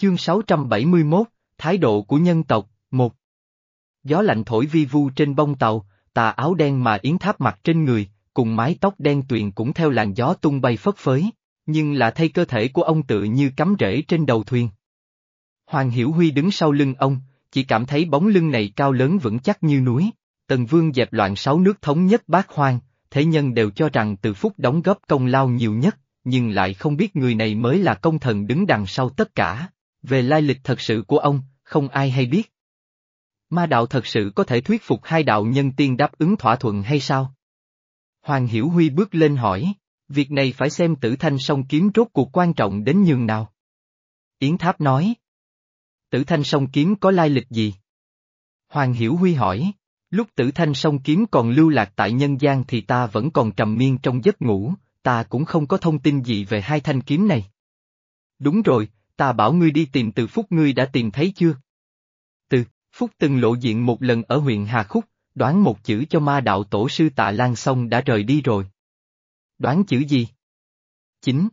Chương 671, Thái độ của nhân tộc, 1 Gió lạnh thổi vi vu trên bông tàu, tà áo đen mà Yến Tháp mặc trên người, cùng mái tóc đen tuyền cũng theo làn gió tung bay phất phới, nhưng là thay cơ thể của ông tự như cắm rễ trên đầu thuyền. Hoàng Hiểu Huy đứng sau lưng ông, chỉ cảm thấy bóng lưng này cao lớn vững chắc như núi. Tần Vương dẹp loạn sáu nước thống nhất bát hoang, thế nhân đều cho rằng từ phúc đóng góp công lao nhiều nhất, nhưng lại không biết người này mới là công thần đứng đằng sau tất cả. Về lai lịch thật sự của ông, không ai hay biết. Ma đạo thật sự có thể thuyết phục hai đạo nhân tiên đáp ứng thỏa thuận hay sao? Hoàng Hiểu Huy bước lên hỏi, việc này phải xem tử thanh song kiếm rốt cuộc quan trọng đến nhường nào. Yến Tháp nói. Tử thanh song kiếm có lai lịch gì? Hoàng Hiểu Huy hỏi, lúc tử thanh song kiếm còn lưu lạc tại nhân gian thì ta vẫn còn trầm miên trong giấc ngủ, ta cũng không có thông tin gì về hai thanh kiếm này. Đúng rồi, ta bảo ngươi đi tìm từ phúc ngươi đã tìm thấy chưa? Từ, phúc từng lộ diện một lần ở huyện Hà Khúc, đoán một chữ cho ma đạo tổ sư tạ Lan xong đã rời đi rồi. Đoán chữ gì? Chính.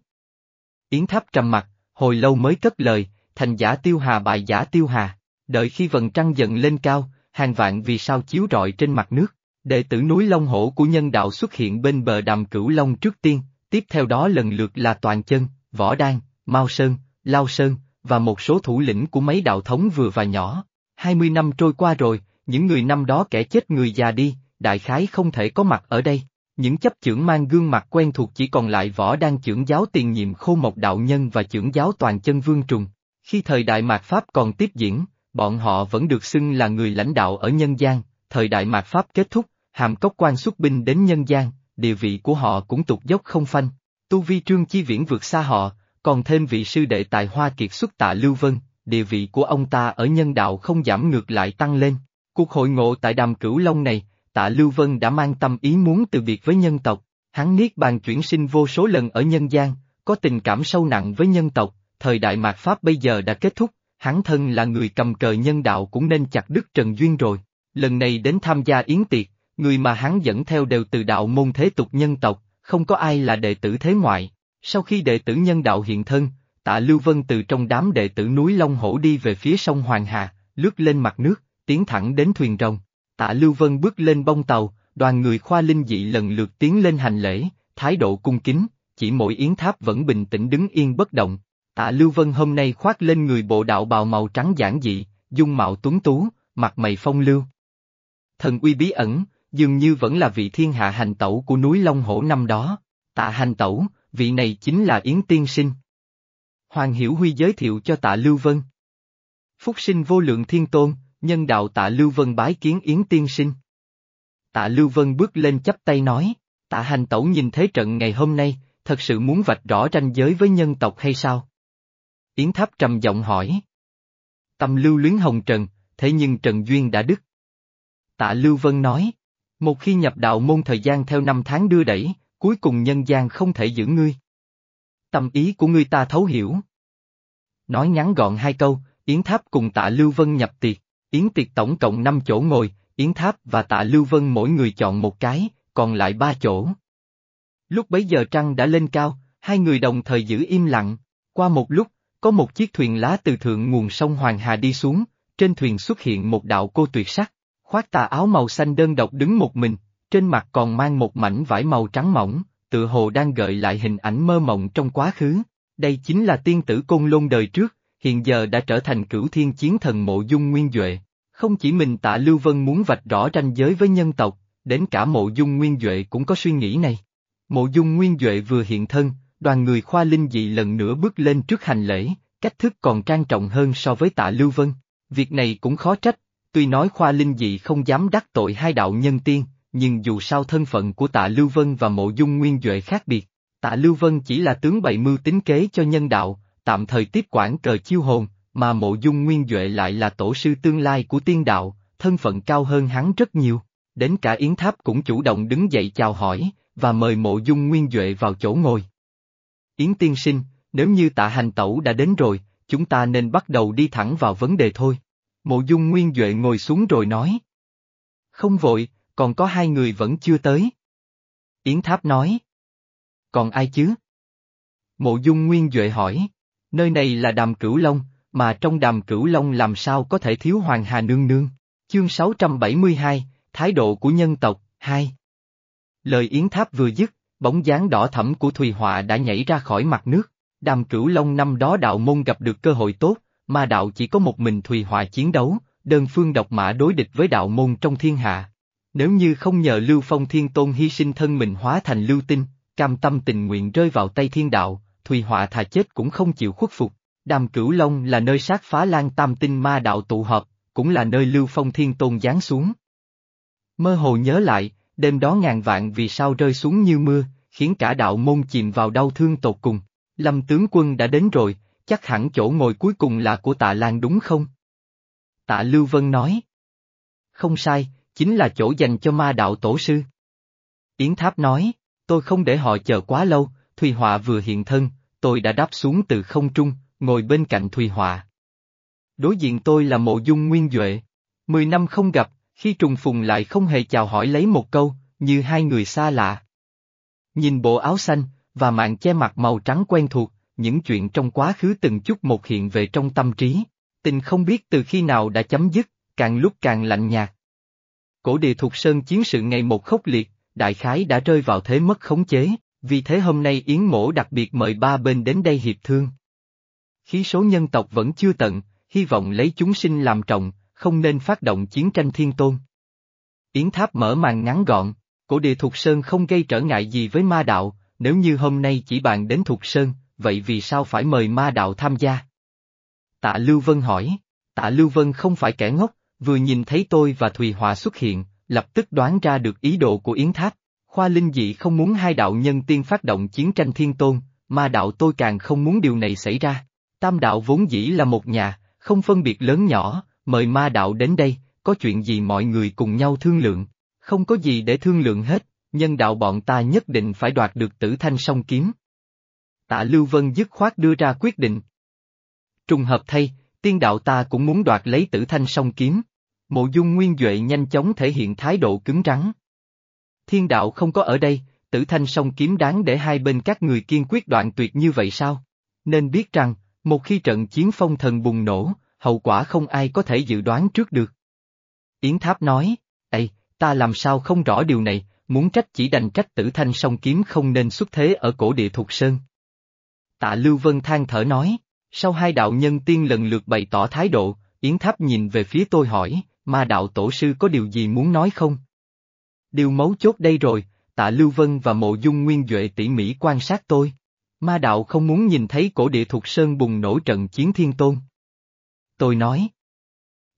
Yến Tháp trầm mặt, hồi lâu mới cất lời, thành giả tiêu hà bại giả tiêu hà, đợi khi vần trăng dần lên cao, hàng vạn vì sao chiếu rọi trên mặt nước, đệ tử núi Long Hổ của nhân đạo xuất hiện bên bờ đàm cửu Long trước tiên, tiếp theo đó lần lượt là Toàn Chân, Võ Đan, Mao Sơn, Lao Sơn, và một số thủ lĩnh của mấy đạo thống vừa và nhỏ. 20 năm trôi qua rồi, những người năm đó kẻ chết người già đi, đại khái không thể có mặt ở đây. Những chấp trưởng mang gương mặt quen thuộc chỉ còn lại võ đang trưởng giáo tiền nhiệm khô mộc đạo nhân và trưởng giáo toàn chân vương trùng. Khi thời đại mạt Pháp còn tiếp diễn, bọn họ vẫn được xưng là người lãnh đạo ở nhân gian, thời đại mạt Pháp kết thúc, hàm cốc quan xuất binh đến nhân gian, địa vị của họ cũng tụt dốc không phanh. Tu vi trương chi viễn vượt xa họ, còn thêm vị sư đệ tài hoa kiệt xuất tạ Lưu Vân, địa vị của ông ta ở nhân đạo không giảm ngược lại tăng lên. Cuộc hội ngộ tại đàm cửu long này, tạ Lưu Vân đã mang tâm ý muốn từ biệt với nhân tộc, hắn niết bàn chuyển sinh vô số lần ở nhân gian, có tình cảm sâu nặng với nhân tộc, thời đại mạt Pháp bây giờ đã kết thúc, hắn thân là người cầm cờ nhân đạo cũng nên chặt đứt Trần Duyên rồi, lần này đến tham gia yến tiệc, người mà hắn dẫn theo đều từ đạo môn thế tục nhân tộc, không có ai là đệ tử thế ngoại. Sau khi đệ tử nhân đạo hiện thân, tạ Lưu Vân từ trong đám đệ tử núi Long Hổ đi về phía sông Hoàng Hà, lướt lên mặt nước, tiến thẳng đến thuyền rồng. Tạ Lưu Vân bước lên bông tàu, đoàn người khoa linh dị lần lượt tiến lên hành lễ, thái độ cung kính, chỉ mỗi yến tháp vẫn bình tĩnh đứng yên bất động. Tạ Lưu Vân hôm nay khoác lên người bộ đạo bào màu trắng giản dị, dung mạo tuấn tú, mặt mày phong lưu. Thần uy bí ẩn, dường như vẫn là vị thiên hạ hành tẩu của núi Long Hổ năm đó. Tạ hành tẩu, vị này chính là Yến Tiên Sinh. Hoàng Hiểu Huy giới thiệu cho tạ Lưu Vân. Phúc sinh vô lượng thiên tôn, nhân đạo tạ Lưu Vân bái kiến Yến Tiên Sinh. Tạ Lưu Vân bước lên chắp tay nói, tạ hành tẩu nhìn thế trận ngày hôm nay, thật sự muốn vạch rõ ranh giới với nhân tộc hay sao? Yến Tháp trầm giọng hỏi. Tâm lưu luyến hồng trần, thế nhưng Trần Duyên đã đứt. Tạ Lưu Vân nói, một khi nhập đạo môn thời gian theo năm tháng đưa đẩy, cuối cùng nhân gian không thể giữ ngươi. Tâm ý của ngươi ta thấu hiểu. Nói ngắn gọn hai câu, Yến Tháp cùng tạ Lưu Vân nhập tiệc, Yến tiệc tổng cộng 5 chỗ ngồi, Yến Tháp và tạ Lưu Vân mỗi người chọn một cái, còn lại ba chỗ. Lúc bấy giờ trăng đã lên cao, hai người đồng thời giữ im lặng, qua một lúc, có một chiếc thuyền lá từ thượng nguồn sông Hoàng Hà đi xuống, trên thuyền xuất hiện một đạo cô tuyệt sắc, khoác tà áo màu xanh đơn độc đứng một mình, trên mặt còn mang một mảnh vải màu trắng mỏng, tự hồ đang gợi lại hình ảnh mơ mộng trong quá khứ. Đây chính là tiên tử côn lôn đời trước, hiện giờ đã trở thành cửu thiên chiến thần mộ dung nguyên Duệ. Không chỉ mình tạ Lưu Vân muốn vạch rõ ranh giới với nhân tộc, đến cả mộ dung nguyên Duệ cũng có suy nghĩ này. Mộ dung nguyên Duệ vừa hiện thân, đoàn người khoa linh dị lần nữa bước lên trước hành lễ, cách thức còn trang trọng hơn so với tạ Lưu Vân. Việc này cũng khó trách, tuy nói khoa linh dị không dám đắc tội hai đạo nhân tiên, nhưng dù sao thân phận của tạ Lưu Vân và mộ dung nguyên Duệ khác biệt. Tạ Lưu Vân chỉ là tướng bày mưu tính kế cho nhân đạo, tạm thời tiếp quản cờ chiêu hồn, mà mộ dung nguyên Duệ lại là tổ sư tương lai của tiên đạo, thân phận cao hơn hắn rất nhiều. Đến cả Yến Tháp cũng chủ động đứng dậy chào hỏi, và mời mộ dung nguyên Duệ vào chỗ ngồi. Yến tiên sinh, nếu như tạ hành tẩu đã đến rồi, chúng ta nên bắt đầu đi thẳng vào vấn đề thôi. Mộ dung nguyên Duệ ngồi xuống rồi nói. Không vội, còn có hai người vẫn chưa tới. Yến Tháp nói. Còn ai chứ? Mộ dung nguyên Duệ hỏi. Nơi này là đàm cửu long, mà trong đàm cửu long làm sao có thể thiếu Hoàng Hà Nương Nương. Chương 672, Thái độ của nhân tộc, 2 Lời Yến Tháp vừa dứt, bóng dáng đỏ thẫm của Thùy Họa đã nhảy ra khỏi mặt nước. Đàm cửu long năm đó đạo môn gặp được cơ hội tốt, mà đạo chỉ có một mình Thùy Họa chiến đấu, đơn phương độc mã đối địch với đạo môn trong thiên hạ. Nếu như không nhờ Lưu Phong Thiên Tôn hy sinh thân mình hóa thành lưu tinh, cam tâm tình nguyện rơi vào tay thiên đạo, Thùy Họa thà chết cũng không chịu khuất phục. Đàm Cửu Long là nơi sát phá lan tam tinh ma đạo tụ họp, cũng là nơi Lưu Phong Thiên Tôn giáng xuống. Mơ hồ nhớ lại, đêm đó ngàn vạn vì sao rơi xuống như mưa, khiến cả đạo môn chìm vào đau thương tột cùng. Lâm tướng quân đã đến rồi, chắc hẳn chỗ ngồi cuối cùng là của tạ Lan đúng không? Tạ Lưu Vân nói. Không sai, chính là chỗ dành cho ma đạo tổ sư. Yến Tháp nói, tôi không để họ chờ quá lâu, Thùy Họa vừa hiện thân, tôi đã đáp xuống từ không trung, ngồi bên cạnh Thùy Họa. Đối diện tôi là mộ dung nguyên Duệ. Mười năm không gặp, khi trùng phùng lại không hề chào hỏi lấy một câu, như hai người xa lạ. Nhìn bộ áo xanh, và mạng che mặt màu trắng quen thuộc, những chuyện trong quá khứ từng chút một hiện về trong tâm trí. Tình không biết từ khi nào đã chấm dứt, càng lúc càng lạnh nhạt. Cổ địa Thục sơn chiến sự ngày một khốc liệt, đại khái đã rơi vào thế mất khống chế, vì thế hôm nay Yến Mổ đặc biệt mời ba bên đến đây hiệp thương. Khí số nhân tộc vẫn chưa tận, hy vọng lấy chúng sinh làm trọng, không nên phát động chiến tranh thiên tôn. Yến Tháp mở màn ngắn gọn, cổ địa Thục sơn không gây trở ngại gì với ma đạo, nếu như hôm nay chỉ bàn đến Thục sơn, vậy vì sao phải mời ma đạo tham gia? Tạ Lưu Vân hỏi, tạ Lưu Vân không phải kẻ ngốc, vừa nhìn thấy tôi và Thùy Hòa xuất hiện, lập tức đoán ra được ý đồ của Yến Tháp. Khoa Linh Dị không muốn hai đạo nhân tiên phát động chiến tranh thiên tôn, ma đạo tôi càng không muốn điều này xảy ra. Tam đạo vốn dĩ là một nhà, không phân biệt lớn nhỏ, mời ma đạo đến đây, có chuyện gì mọi người cùng nhau thương lượng. Không có gì để thương lượng hết, nhân đạo bọn ta nhất định phải đoạt được tử thanh song kiếm. Tạ Lưu Vân dứt khoát đưa ra quyết định. Trùng hợp thay, tiên đạo ta cũng muốn đoạt lấy tử thanh song kiếm. Mộ dung nguyên Duệ nhanh chóng thể hiện thái độ cứng rắn. Thiên đạo không có ở đây, tử thanh song kiếm đáng để hai bên các người kiên quyết đoạn tuyệt như vậy sao? Nên biết rằng, một khi trận chiến phong thần bùng nổ, hậu quả không ai có thể dự đoán trước được. Yến Tháp nói, Ê, ta làm sao không rõ điều này, muốn trách chỉ đành trách tử thanh song kiếm không nên xuất thế ở cổ địa thuộc sơn. Tạ Lưu Vân than thở nói, sau hai đạo nhân tiên lần lượt bày tỏ thái độ, Yến Tháp nhìn về phía tôi hỏi, ma đạo tổ sư có điều gì muốn nói không? Điều mấu chốt đây rồi, tạ Lưu Vân và mộ dung nguyên Duệ tỉ mỉ quan sát tôi. Ma đạo không muốn nhìn thấy cổ địa thuộc sơn bùng nổ trận chiến thiên tôn. Tôi nói.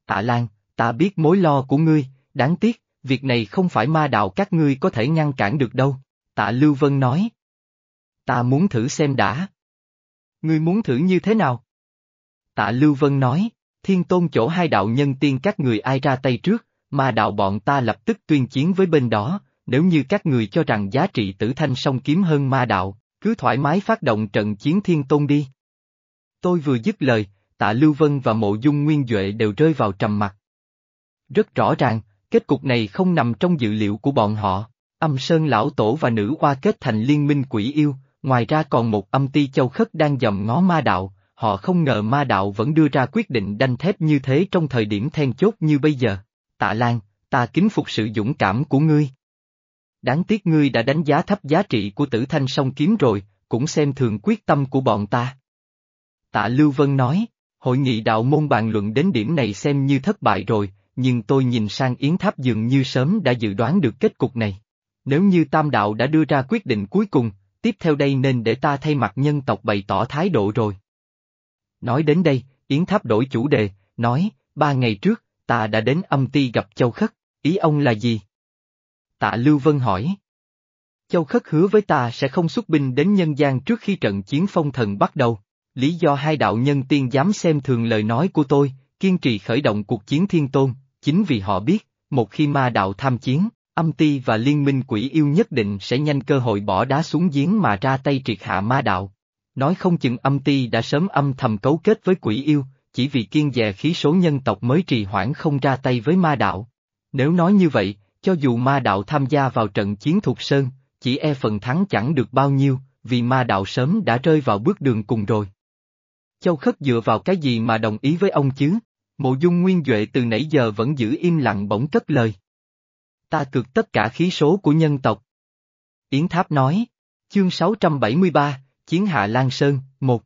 Tạ Lan, ta biết mối lo của ngươi, đáng tiếc, việc này không phải ma đạo các ngươi có thể ngăn cản được đâu, tạ Lưu Vân nói. Ta muốn thử xem đã. Ngươi muốn thử như thế nào? Tạ Lưu Vân nói, thiên tôn chỗ hai đạo nhân tiên các người ai ra tay trước, ma đạo bọn ta lập tức tuyên chiến với bên đó, nếu như các người cho rằng giá trị tử thanh song kiếm hơn ma đạo, cứ thoải mái phát động trận chiến thiên tôn đi. Tôi vừa dứt lời, tạ Lưu Vân và mộ dung nguyên Duệ đều rơi vào trầm mặt. Rất rõ ràng, kết cục này không nằm trong dự liệu của bọn họ, âm sơn lão tổ và nữ hoa kết thành liên minh quỷ yêu, ngoài ra còn một âm ti châu khất đang dòm ngó ma đạo, họ không ngờ ma đạo vẫn đưa ra quyết định đanh thép như thế trong thời điểm then chốt như bây giờ. Tạ Lan, ta kính phục sự dũng cảm của ngươi. Đáng tiếc ngươi đã đánh giá thấp giá trị của tử thanh song kiếm rồi, cũng xem thường quyết tâm của bọn ta. Tạ Lưu Vân nói, hội nghị đạo môn bàn luận đến điểm này xem như thất bại rồi, nhưng tôi nhìn sang Yến Tháp dường như sớm đã dự đoán được kết cục này. Nếu như Tam Đạo đã đưa ra quyết định cuối cùng, tiếp theo đây nên để ta thay mặt nhân tộc bày tỏ thái độ rồi. Nói đến đây, Yến Tháp đổi chủ đề, nói, ba ngày trước, ta đã đến âm ti gặp Châu Khất, ý ông là gì? Tạ Lưu Vân hỏi. Châu Khất hứa với ta sẽ không xuất binh đến nhân gian trước khi trận chiến phong thần bắt đầu. Lý do hai đạo nhân tiên dám xem thường lời nói của tôi, kiên trì khởi động cuộc chiến thiên tôn, chính vì họ biết, một khi ma đạo tham chiến, âm ti và liên minh quỷ yêu nhất định sẽ nhanh cơ hội bỏ đá xuống giếng mà ra tay triệt hạ ma đạo. Nói không chừng âm ti đã sớm âm thầm cấu kết với quỷ yêu, chỉ vì kiên dè khí số nhân tộc mới trì hoãn không ra tay với ma đạo. Nếu nói như vậy, cho dù ma đạo tham gia vào trận chiến thuộc sơn, chỉ e phần thắng chẳng được bao nhiêu, vì ma đạo sớm đã rơi vào bước đường cùng rồi. Châu Khất dựa vào cái gì mà đồng ý với ông chứ? Mộ dung nguyên Duệ từ nãy giờ vẫn giữ im lặng bỗng cất lời. Ta cược tất cả khí số của nhân tộc. Yến Tháp nói, chương 673, Chiến Hạ Lan Sơn, 1.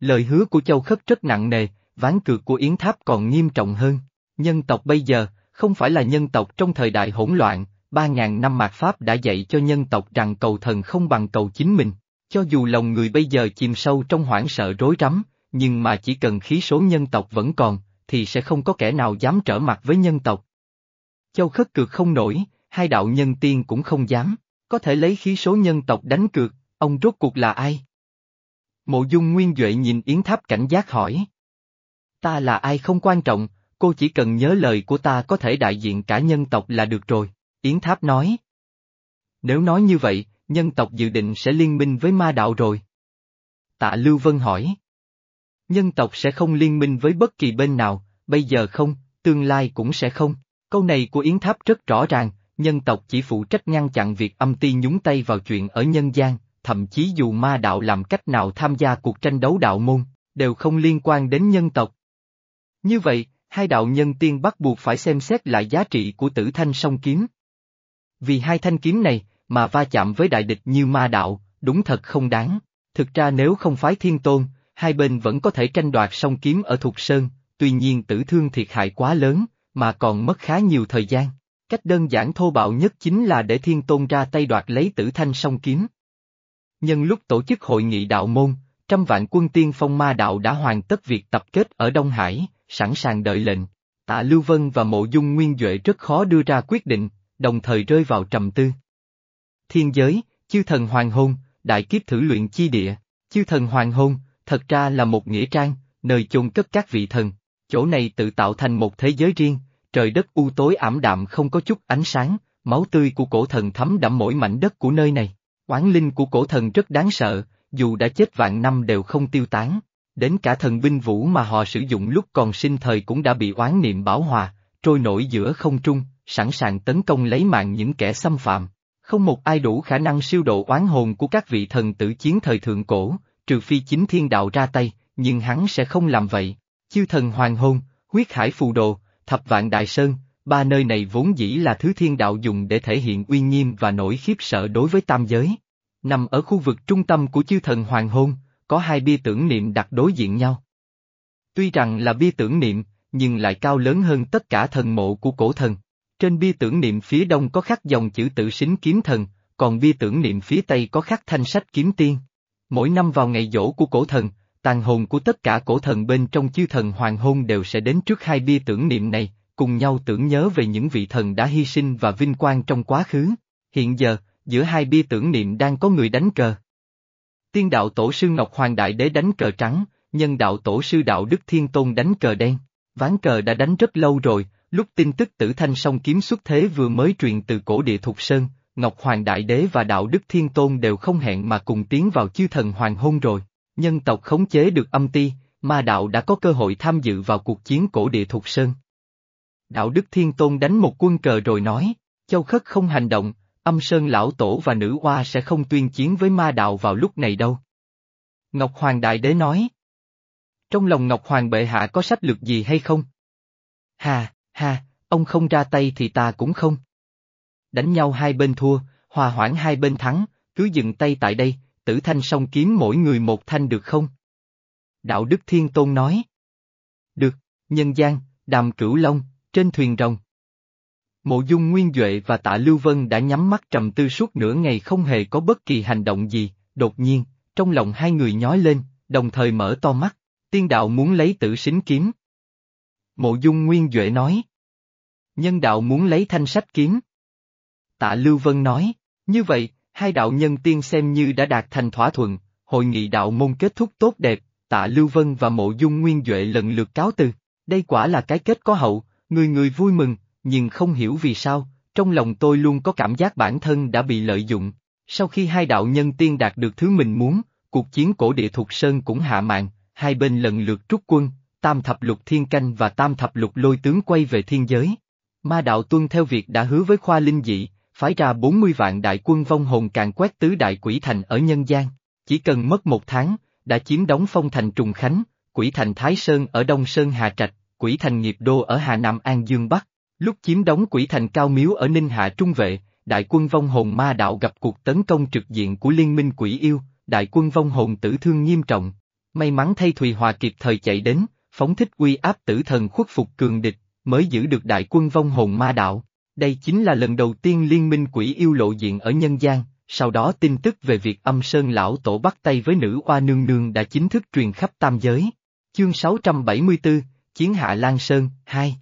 Lời hứa của Châu Khất rất nặng nề, ván cược của Yến Tháp còn nghiêm trọng hơn. Nhân tộc bây giờ, không phải là nhân tộc trong thời đại hỗn loạn, ba ngàn năm mạt Pháp đã dạy cho nhân tộc rằng cầu thần không bằng cầu chính mình. Cho dù lòng người bây giờ chìm sâu trong hoảng sợ rối rắm, nhưng mà chỉ cần khí số nhân tộc vẫn còn, thì sẽ không có kẻ nào dám trở mặt với nhân tộc. Châu khất cược không nổi, hai đạo nhân tiên cũng không dám, có thể lấy khí số nhân tộc đánh cược, ông rốt cuộc là ai? Mộ dung nguyên Duệ nhìn Yến Tháp cảnh giác hỏi. Ta là ai không quan trọng, cô chỉ cần nhớ lời của ta có thể đại diện cả nhân tộc là được rồi, Yến Tháp nói. Nếu nói như vậy, nhân tộc dự định sẽ liên minh với ma đạo rồi. Tạ Lưu Vân hỏi. Nhân tộc sẽ không liên minh với bất kỳ bên nào, bây giờ không, tương lai cũng sẽ không. Câu này của Yến Tháp rất rõ ràng, nhân tộc chỉ phụ trách ngăn chặn việc âm ti nhúng tay vào chuyện ở nhân gian, thậm chí dù ma đạo làm cách nào tham gia cuộc tranh đấu đạo môn, đều không liên quan đến nhân tộc. Như vậy, hai đạo nhân tiên bắt buộc phải xem xét lại giá trị của tử thanh song kiếm. Vì hai thanh kiếm này, mà va chạm với đại địch như ma đạo, đúng thật không đáng. Thực ra nếu không phái thiên tôn, hai bên vẫn có thể tranh đoạt song kiếm ở Thục Sơn, tuy nhiên tử thương thiệt hại quá lớn, mà còn mất khá nhiều thời gian. Cách đơn giản thô bạo nhất chính là để thiên tôn ra tay đoạt lấy tử thanh song kiếm. Nhân lúc tổ chức hội nghị đạo môn, trăm vạn quân tiên phong ma đạo đã hoàn tất việc tập kết ở Đông Hải, sẵn sàng đợi lệnh. Tạ Lưu Vân và Mộ Dung Nguyên Duệ rất khó đưa ra quyết định, đồng thời rơi vào trầm tư. Thiên giới, chư thần hoàng hôn, đại kiếp thử luyện chi địa, chư thần hoàng hôn, thật ra là một nghĩa trang, nơi chôn cất các vị thần, chỗ này tự tạo thành một thế giới riêng, trời đất u tối ảm đạm không có chút ánh sáng, máu tươi của cổ thần thấm đẫm mỗi mảnh đất của nơi này. Quán linh của cổ thần rất đáng sợ, dù đã chết vạn năm đều không tiêu tán. Đến cả thần binh vũ mà họ sử dụng lúc còn sinh thời cũng đã bị oán niệm bảo hòa, trôi nổi giữa không trung, sẵn sàng tấn công lấy mạng những kẻ xâm phạm. Không một ai đủ khả năng siêu độ oán hồn của các vị thần tử chiến thời thượng cổ, trừ phi chính thiên đạo ra tay, nhưng hắn sẽ không làm vậy. Chiêu thần hoàng hôn, huyết hải phù đồ, thập vạn đại sơn, ba nơi này vốn dĩ là thứ thiên đạo dùng để thể hiện uy nghiêm và nỗi khiếp sợ đối với tam giới. Nằm ở khu vực trung tâm của chư thần hoàng hôn, có hai bia tưởng niệm đặt đối diện nhau. Tuy rằng là bia tưởng niệm, nhưng lại cao lớn hơn tất cả thần mộ của cổ thần. Trên bia tưởng niệm phía đông có khắc dòng chữ tự xính kiếm thần, còn bia tưởng niệm phía tây có khắc thanh sách kiếm tiên. Mỗi năm vào ngày dỗ của cổ thần, tàn hồn của tất cả cổ thần bên trong chư thần hoàng hôn đều sẽ đến trước hai bia tưởng niệm này, cùng nhau tưởng nhớ về những vị thần đã hy sinh và vinh quang trong quá khứ. Hiện giờ, giữa hai bia tưởng niệm đang có người đánh cờ. Tiên đạo tổ sư Ngọc Hoàng Đại Đế đánh cờ trắng, nhân đạo tổ sư Đạo Đức Thiên Tôn đánh cờ đen. Ván cờ đã đánh rất lâu rồi, lúc tin tức tử thanh song kiếm xuất thế vừa mới truyền từ cổ địa Thục Sơn, Ngọc Hoàng Đại Đế và Đạo Đức Thiên Tôn đều không hẹn mà cùng tiến vào chư thần hoàng hôn rồi. Nhân tộc khống chế được âm ti, ma đạo đã có cơ hội tham dự vào cuộc chiến cổ địa Thục Sơn. Đạo Đức Thiên Tôn đánh một quân cờ rồi nói, Châu Khất không hành động, âm sơn lão tổ và nữ hoa sẽ không tuyên chiến với ma đạo vào lúc này đâu. Ngọc Hoàng Đại Đế nói. Trong lòng Ngọc Hoàng bệ hạ có sách lược gì hay không? Hà, hà, ông không ra tay thì ta cũng không. Đánh nhau hai bên thua, hòa hoãn hai bên thắng, cứ dừng tay tại đây, tử thanh song kiếm mỗi người một thanh được không? Đạo Đức Thiên Tôn nói. Được, nhân gian, đàm cửu long, trên thuyền rồng. Mộ dung Nguyên Duệ và tạ Lưu Vân đã nhắm mắt trầm tư suốt nửa ngày không hề có bất kỳ hành động gì, đột nhiên, trong lòng hai người nhói lên, đồng thời mở to mắt, tiên đạo muốn lấy tử xính kiếm. Mộ dung Nguyên Duệ nói. Nhân đạo muốn lấy thanh sách kiếm. Tạ Lưu Vân nói, như vậy, hai đạo nhân tiên xem như đã đạt thành thỏa thuận, hội nghị đạo môn kết thúc tốt đẹp, tạ Lưu Vân và mộ dung Nguyên Duệ lần lượt cáo từ. Đây quả là cái kết có hậu, người người vui mừng, nhưng không hiểu vì sao, trong lòng tôi luôn có cảm giác bản thân đã bị lợi dụng. Sau khi hai đạo nhân tiên đạt được thứ mình muốn, cuộc chiến cổ địa thuộc Sơn cũng hạ màn, hai bên lần lượt rút quân, tam thập lục thiên canh và tam thập lục lôi tướng quay về thiên giới. Ma đạo tuân theo việc đã hứa với khoa linh dị, phái ra 40 vạn đại quân vong hồn càng quét tứ đại quỷ thành ở nhân gian. Chỉ cần mất một tháng, đã chiếm đóng phong thành Trùng Khánh, quỷ thành Thái Sơn ở Đông Sơn Hà Trạch, quỷ thành Nghiệp Đô ở Hà Nam An Dương Bắc. Lúc chiếm đóng quỷ thành Cao Miếu ở Ninh Hạ Trung Vệ, đại quân vong hồn ma đạo gặp cuộc tấn công trực diện của liên minh quỷ yêu, đại quân vong hồn tử thương nghiêm trọng. May mắn thay Thùy Hòa kịp thời chạy đến, phóng thích uy áp tử thần khuất phục cường địch, mới giữ được đại quân vong hồn ma đạo. Đây chính là lần đầu tiên liên minh quỷ yêu lộ diện ở nhân gian, sau đó tin tức về việc âm sơn lão tổ bắt tay với nữ oa nương nương đã chính thức truyền khắp tam giới. Chương 674, Chiến hạ Lan Sơn, 2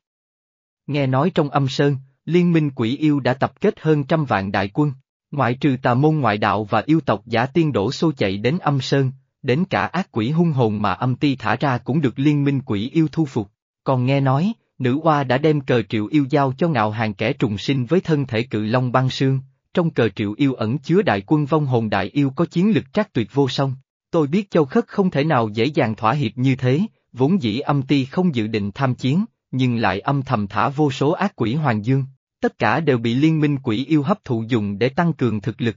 Nghe nói trong âm sơn, liên minh quỷ yêu đã tập kết hơn trăm vạn đại quân, ngoại trừ tà môn ngoại đạo và yêu tộc giả tiên đổ xô chạy đến âm sơn, đến cả ác quỷ hung hồn mà âm ti thả ra cũng được liên minh quỷ yêu thu phục. Còn nghe nói, nữ oa đã đem cờ triệu yêu giao cho ngạo hàng kẻ trùng sinh với thân thể cự long băng sương, trong cờ triệu yêu ẩn chứa đại quân vong hồn đại yêu có chiến lực trác tuyệt vô song. Tôi biết châu khất không thể nào dễ dàng thỏa hiệp như thế, vốn dĩ âm ti không dự định tham chiến, nhưng lại âm thầm thả vô số ác quỷ hoàng dương, tất cả đều bị liên minh quỷ yêu hấp thụ dùng để tăng cường thực lực.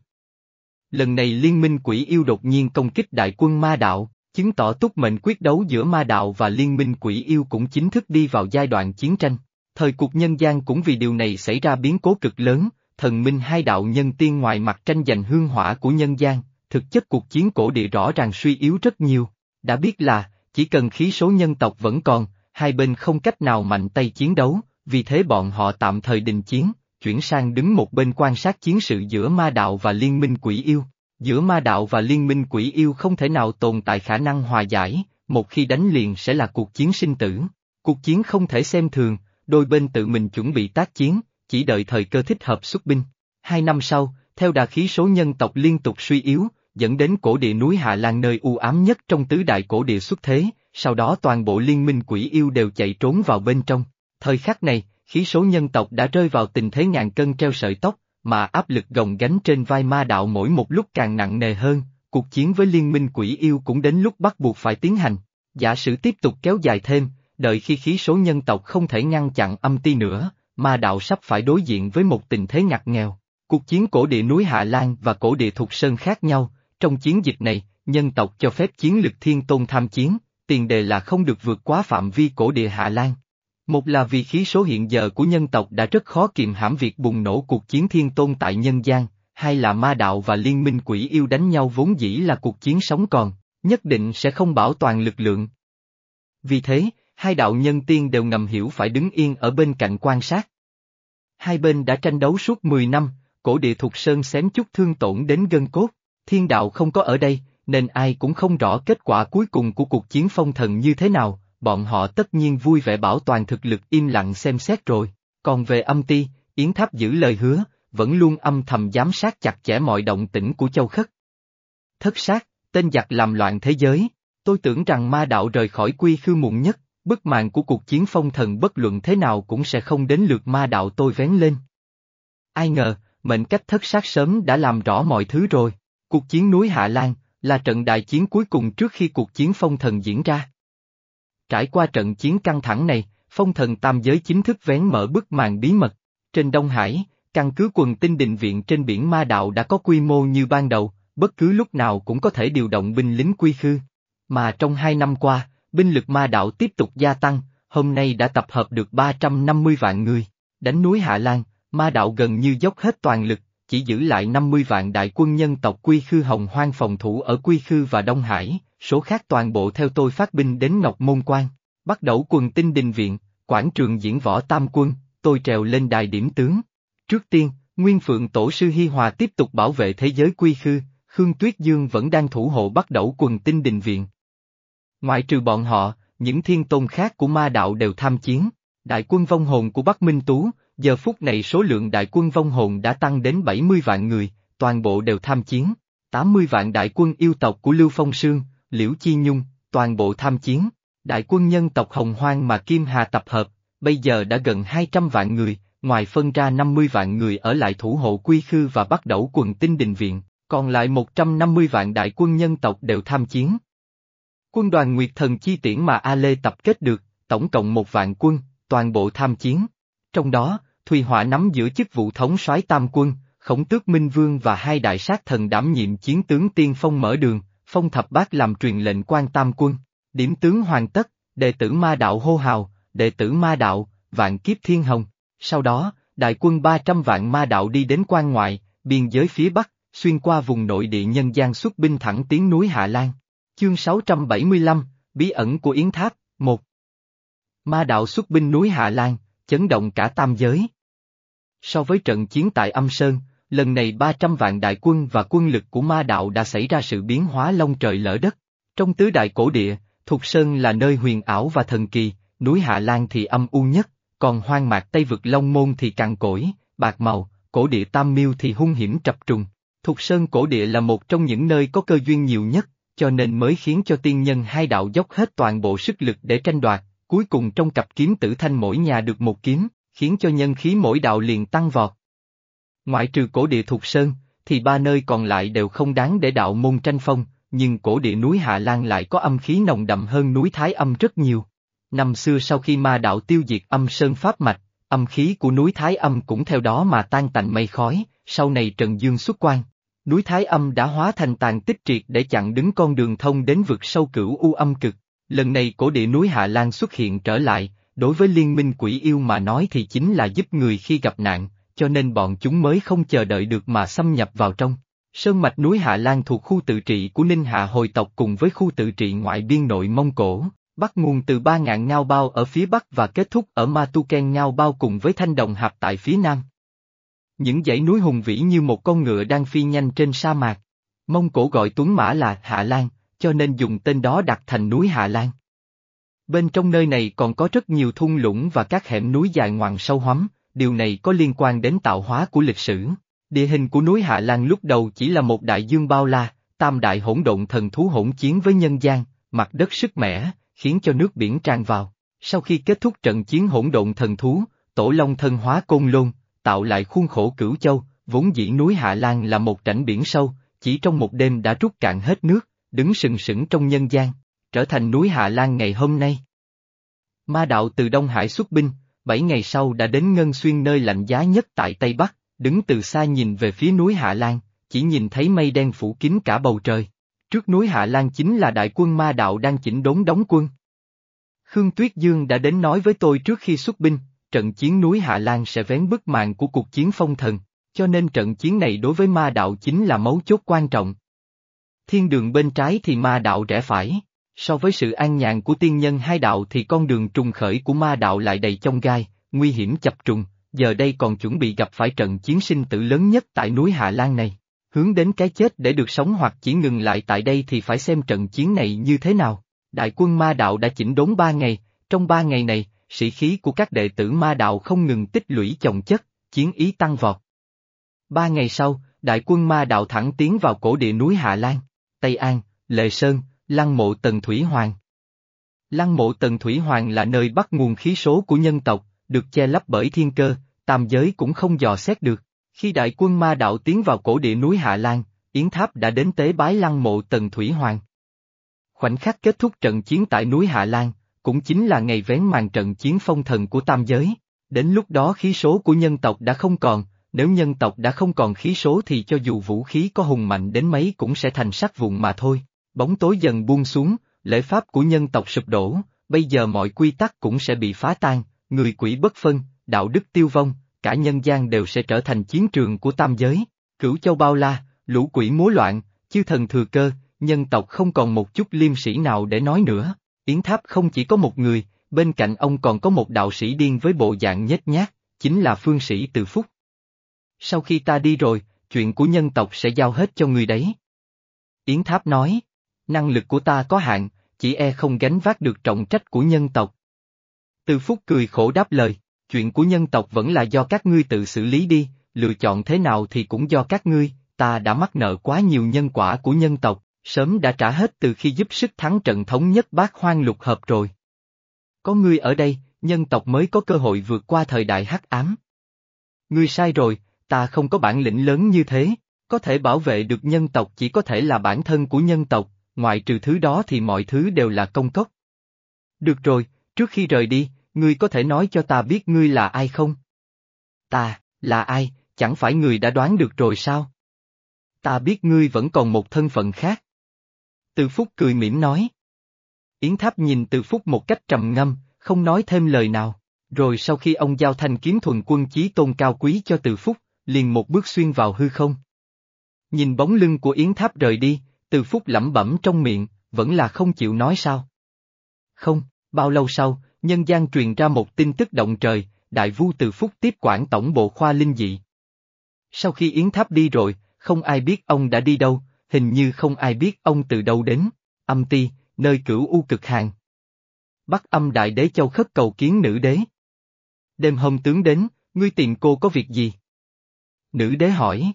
Lần này liên minh quỷ yêu đột nhiên công kích đại quân ma đạo, chứng tỏ túc mệnh quyết đấu giữa ma đạo và liên minh quỷ yêu cũng chính thức đi vào giai đoạn chiến tranh. Thời cuộc nhân gian cũng vì điều này xảy ra biến cố cực lớn, thần minh hai đạo nhân tiên ngoài mặt tranh giành hương hỏa của nhân gian, thực chất cuộc chiến cổ địa rõ ràng suy yếu rất nhiều. Đã biết là, chỉ cần khí số nhân tộc vẫn còn, hai bên không cách nào mạnh tay chiến đấu, vì thế bọn họ tạm thời đình chiến, chuyển sang đứng một bên quan sát chiến sự giữa ma đạo và liên minh quỷ yêu. Giữa ma đạo và liên minh quỷ yêu không thể nào tồn tại khả năng hòa giải, một khi đánh liền sẽ là cuộc chiến sinh tử. Cuộc chiến không thể xem thường, đôi bên tự mình chuẩn bị tác chiến, chỉ đợi thời cơ thích hợp xuất binh. Hai năm sau, theo đà khí số nhân tộc liên tục suy yếu, dẫn đến cổ địa núi Hạ Lan nơi u ám nhất trong tứ đại cổ địa xuất thế, sau đó toàn bộ liên minh quỷ yêu đều chạy trốn vào bên trong. Thời khắc này, khí số nhân tộc đã rơi vào tình thế ngàn cân treo sợi tóc, mà áp lực gồng gánh trên vai ma đạo mỗi một lúc càng nặng nề hơn, cuộc chiến với liên minh quỷ yêu cũng đến lúc bắt buộc phải tiến hành. Giả sử tiếp tục kéo dài thêm, đợi khi khí số nhân tộc không thể ngăn chặn âm ti nữa, ma đạo sắp phải đối diện với một tình thế ngặt nghèo. Cuộc chiến cổ địa núi Hạ Lan và cổ địa Thục Sơn khác nhau, trong chiến dịch này, nhân tộc cho phép chiến lực thiên tôn tham chiến, tiền đề là không được vượt quá phạm vi cổ địa Hạ Lan. Một là vì khí số hiện giờ của nhân tộc đã rất khó kiềm hãm việc bùng nổ cuộc chiến thiên tôn tại nhân gian, hai là ma đạo và liên minh quỷ yêu đánh nhau vốn dĩ là cuộc chiến sống còn, nhất định sẽ không bảo toàn lực lượng. Vì thế, hai đạo nhân tiên đều ngầm hiểu phải đứng yên ở bên cạnh quan sát. Hai bên đã tranh đấu suốt 10 năm, cổ địa thuộc sơn xém chút thương tổn đến gân cốt, thiên đạo không có ở đây, nên ai cũng không rõ kết quả cuối cùng của cuộc chiến phong thần như thế nào, bọn họ tất nhiên vui vẻ bảo toàn thực lực im lặng xem xét rồi. Còn về âm ti, Yến Tháp giữ lời hứa, vẫn luôn âm thầm giám sát chặt chẽ mọi động tĩnh của châu khất. Thất sát, tên giặc làm loạn thế giới, tôi tưởng rằng ma đạo rời khỏi quy khư muộn nhất, bức màn của cuộc chiến phong thần bất luận thế nào cũng sẽ không đến lượt ma đạo tôi vén lên. Ai ngờ, mệnh cách thất sát sớm đã làm rõ mọi thứ rồi. Cuộc chiến núi Hạ Lan, là trận đại chiến cuối cùng trước khi cuộc chiến phong thần diễn ra. Trải qua trận chiến căng thẳng này, phong thần tam giới chính thức vén mở bức màn bí mật. Trên Đông Hải, căn cứ quần tinh định viện trên biển ma đạo đã có quy mô như ban đầu, bất cứ lúc nào cũng có thể điều động binh lính quy khư. Mà trong hai năm qua, binh lực ma đạo tiếp tục gia tăng, hôm nay đã tập hợp được 350 vạn người. Đánh núi Hạ Lan, ma đạo gần như dốc hết toàn lực, chỉ giữ lại 50 vạn đại quân nhân tộc Quy Khư Hồng Hoang phòng thủ ở Quy Khư và Đông Hải, số khác toàn bộ theo tôi phát binh đến Ngọc Môn Quan, bắt đầu quần tinh đình viện, quảng trường diễn võ tam quân, tôi trèo lên đài điểm tướng. Trước tiên, Nguyên Phượng Tổ sư Hi Hòa tiếp tục bảo vệ thế giới Quy Khư, Khương Tuyết Dương vẫn đang thủ hộ bắt đầu quần tinh đình viện. Ngoại trừ bọn họ, những thiên tôn khác của ma đạo đều tham chiến, đại quân vong hồn của Bắc Minh Tú, giờ phút này số lượng đại quân vong hồn đã tăng đến 70 vạn người, toàn bộ đều tham chiến, 80 vạn đại quân yêu tộc của Lưu Phong Sương, Liễu Chi Nhung, toàn bộ tham chiến, đại quân nhân tộc Hồng Hoang mà Kim Hà tập hợp, bây giờ đã gần 200 vạn người, ngoài phân ra 50 vạn người ở lại thủ hộ Quy Khư và bắt đầu quần tinh đình viện, còn lại 150 vạn đại quân nhân tộc đều tham chiến. Quân đoàn Nguyệt Thần Chi Tiễn mà A Lê tập kết được, tổng cộng một vạn quân, toàn bộ tham chiến. Trong đó, Thùy Họa nắm giữ chức vụ thống soái tam quân, khổng tước Minh Vương và hai đại sát thần đảm nhiệm chiến tướng tiên phong mở đường, phong thập bát làm truyền lệnh quan tam quân, điểm tướng hoàn tất, đệ tử ma đạo hô hào, đệ tử ma đạo, vạn kiếp thiên hồng. Sau đó, đại quân 300 vạn ma đạo đi đến quan ngoại, biên giới phía bắc, xuyên qua vùng nội địa nhân gian xuất binh thẳng tiến núi Hạ Lan. Chương 675, Bí ẩn của Yến Tháp, 1 Ma đạo xuất binh núi Hạ Lan, chấn động cả tam giới. So với trận chiến tại Âm Sơn, lần này 300 vạn đại quân và quân lực của ma đạo đã xảy ra sự biến hóa long trời lỡ đất. Trong tứ đại cổ địa, Thục Sơn là nơi huyền ảo và thần kỳ, núi Hạ Lan thì âm u nhất, còn hoang mạc Tây vực Long Môn thì càng cỗi, bạc màu, cổ địa Tam Miêu thì hung hiểm trập trùng. Thục Sơn cổ địa là một trong những nơi có cơ duyên nhiều nhất, cho nên mới khiến cho tiên nhân hai đạo dốc hết toàn bộ sức lực để tranh đoạt, cuối cùng trong cặp kiếm tử thanh mỗi nhà được một kiếm, khiến cho nhân khí mỗi đạo liền tăng vọt. Ngoại trừ cổ địa Thục Sơn, thì ba nơi còn lại đều không đáng để đạo môn tranh phong, nhưng cổ địa núi Hạ Lan lại có âm khí nồng đậm hơn núi Thái Âm rất nhiều. Năm xưa sau khi ma đạo tiêu diệt âm sơn pháp mạch, âm khí của núi Thái Âm cũng theo đó mà tan tành mây khói, sau này Trần Dương xuất quan. Núi Thái Âm đã hóa thành tàn tích triệt để chặn đứng con đường thông đến vực sâu cửu u âm cực. Lần này cổ địa núi Hạ Lan xuất hiện trở lại, đối với liên minh quỷ yêu mà nói thì chính là giúp người khi gặp nạn, cho nên bọn chúng mới không chờ đợi được mà xâm nhập vào trong. Sơn mạch núi Hạ Lan thuộc khu tự trị của Ninh Hạ hồi tộc cùng với khu tự trị ngoại biên nội Mông Cổ, bắt nguồn từ ba ngạn ngao bao ở phía bắc và kết thúc ở Ma Tu Ken ngao bao cùng với thanh đồng hạp tại phía nam. Những dãy núi hùng vĩ như một con ngựa đang phi nhanh trên sa mạc. Mông Cổ gọi Tuấn Mã là Hạ Lan, cho nên dùng tên đó đặt thành núi Hạ Lan. Bên trong nơi này còn có rất nhiều thung lũng và các hẻm núi dài ngoằn sâu hoắm, điều này có liên quan đến tạo hóa của lịch sử. Địa hình của núi Hạ Lan lúc đầu chỉ là một đại dương bao la, tam đại hỗn độn thần thú hỗn chiến với nhân gian, mặt đất sức mẻ, khiến cho nước biển tràn vào. Sau khi kết thúc trận chiến hỗn độn thần thú, Tổ Long thân hóa côn lôn, tạo lại khuôn khổ cửu châu, vốn dĩ núi Hạ Lan là một rãnh biển sâu, chỉ trong một đêm đã rút cạn hết nước, đứng sừng sững trong nhân gian, trở thành núi Hạ Lan ngày hôm nay. Ma đạo từ Đông Hải xuất binh, bảy ngày sau đã đến Ngân Xuyên nơi lạnh giá nhất tại Tây Bắc, đứng từ xa nhìn về phía núi Hạ Lan, chỉ nhìn thấy mây đen phủ kín cả bầu trời. Trước núi Hạ Lan chính là đại quân ma đạo đang chỉnh đốn đóng quân. Khương Tuyết Dương đã đến nói với tôi trước khi xuất binh, trận chiến núi Hạ Lan sẽ vén bức màn của cuộc chiến phong thần, cho nên trận chiến này đối với ma đạo chính là mấu chốt quan trọng. Thiên đường bên trái thì ma đạo rẽ phải, so với sự an nhàn của tiên nhân hai đạo thì con đường trùng khởi của ma đạo lại đầy chông gai, nguy hiểm chập trùng, giờ đây còn chuẩn bị gặp phải trận chiến sinh tử lớn nhất tại núi Hạ Lan này. Hướng đến cái chết để được sống hoặc chỉ ngừng lại tại đây thì phải xem trận chiến này như thế nào. Đại quân ma đạo đã chỉnh đốn ba ngày, trong ba ngày này, sĩ khí của các đệ tử ma đạo không ngừng tích lũy chồng chất, chiến ý tăng vọt. Ba ngày sau, đại quân ma đạo thẳng tiến vào cổ địa núi Hạ Lan, Tây An, Lệ Sơn, Lăng mộ Tần Thủy Hoàng. Lăng mộ Tần Thủy Hoàng là nơi bắt nguồn khí số của nhân tộc, được che lấp bởi thiên cơ, tam giới cũng không dò xét được. Khi đại quân ma đạo tiến vào cổ địa núi Hạ Lan, Yến Tháp đã đến tế bái lăng mộ Tần Thủy Hoàng. Khoảnh khắc kết thúc trận chiến tại núi Hạ Lan, cũng chính là ngày vén màn trận chiến phong thần của tam giới. Đến lúc đó khí số của nhân tộc đã không còn, nếu nhân tộc đã không còn khí số thì cho dù vũ khí có hùng mạnh đến mấy cũng sẽ thành sắc vụn mà thôi. Bóng tối dần buông xuống, lễ pháp của nhân tộc sụp đổ, bây giờ mọi quy tắc cũng sẽ bị phá tan, người quỷ bất phân, đạo đức tiêu vong, cả nhân gian đều sẽ trở thành chiến trường của tam giới. Cửu châu bao la, lũ quỷ múa loạn, chư thần thừa cơ, nhân tộc không còn một chút liêm sĩ nào để nói nữa. Yến Tháp không chỉ có một người, bên cạnh ông còn có một đạo sĩ điên với bộ dạng nhếch nhác, chính là phương sĩ từ phúc. Sau khi ta đi rồi, chuyện của nhân tộc sẽ giao hết cho người đấy. Yến Tháp nói, năng lực của ta có hạn, chỉ e không gánh vác được trọng trách của nhân tộc. Từ Phúc cười khổ đáp lời, chuyện của nhân tộc vẫn là do các ngươi tự xử lý đi, lựa chọn thế nào thì cũng do các ngươi, ta đã mắc nợ quá nhiều nhân quả của nhân tộc, sớm đã trả hết từ khi giúp sức thắng trận thống nhất bát hoang lục hợp rồi. Có ngươi ở đây, nhân tộc mới có cơ hội vượt qua thời đại hắc ám. Ngươi sai rồi, ta không có bản lĩnh lớn như thế, có thể bảo vệ được nhân tộc chỉ có thể là bản thân của nhân tộc, ngoại trừ thứ đó thì mọi thứ đều là công cốc. Được rồi, trước khi rời đi, ngươi có thể nói cho ta biết ngươi là ai không? Ta, là ai, chẳng phải người đã đoán được rồi sao? Ta biết ngươi vẫn còn một thân phận khác. Từ Phúc cười mỉm nói. Yến Tháp nhìn Từ Phúc một cách trầm ngâm, không nói thêm lời nào. Rồi sau khi ông giao thanh kiếm thuần quân chí tôn cao quý cho Từ Phúc, liền một bước xuyên vào hư không. Nhìn bóng lưng của Yến Tháp rời đi, từ phút lẩm bẩm trong miệng, vẫn là không chịu nói sao. Không, bao lâu sau, nhân gian truyền ra một tin tức động trời, Đại Vu Từ Phúc tiếp quản tổng bộ khoa linh dị. Sau khi Yến Tháp đi rồi, không ai biết ông đã đi đâu, hình như không ai biết ông từ đâu đến, âm ti, nơi cửu u cực hàng. Bắc âm đại đế châu khất cầu kiến nữ đế. Đêm hôm tướng đến, ngươi tìm cô có việc gì? Nữ đế hỏi.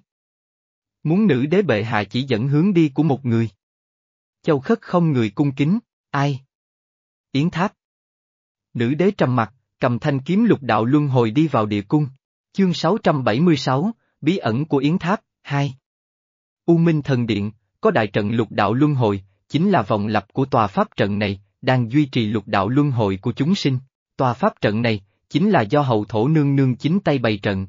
Muốn nữ đế bệ hạ chỉ dẫn hướng đi của một người. Châu khất không người cung kính, ai? Yến Tháp. Nữ đế trầm mặt, cầm thanh kiếm lục đạo luân hồi đi vào địa cung. Chương 676, Bí ẩn của Yến Tháp, 2 U Minh Thần Điện, có đại trận lục đạo luân hồi, chính là vòng lập của tòa pháp trận này, đang duy trì lục đạo luân hồi của chúng sinh. Tòa pháp trận này, chính là do hậu thổ nương nương chính tay bày trận.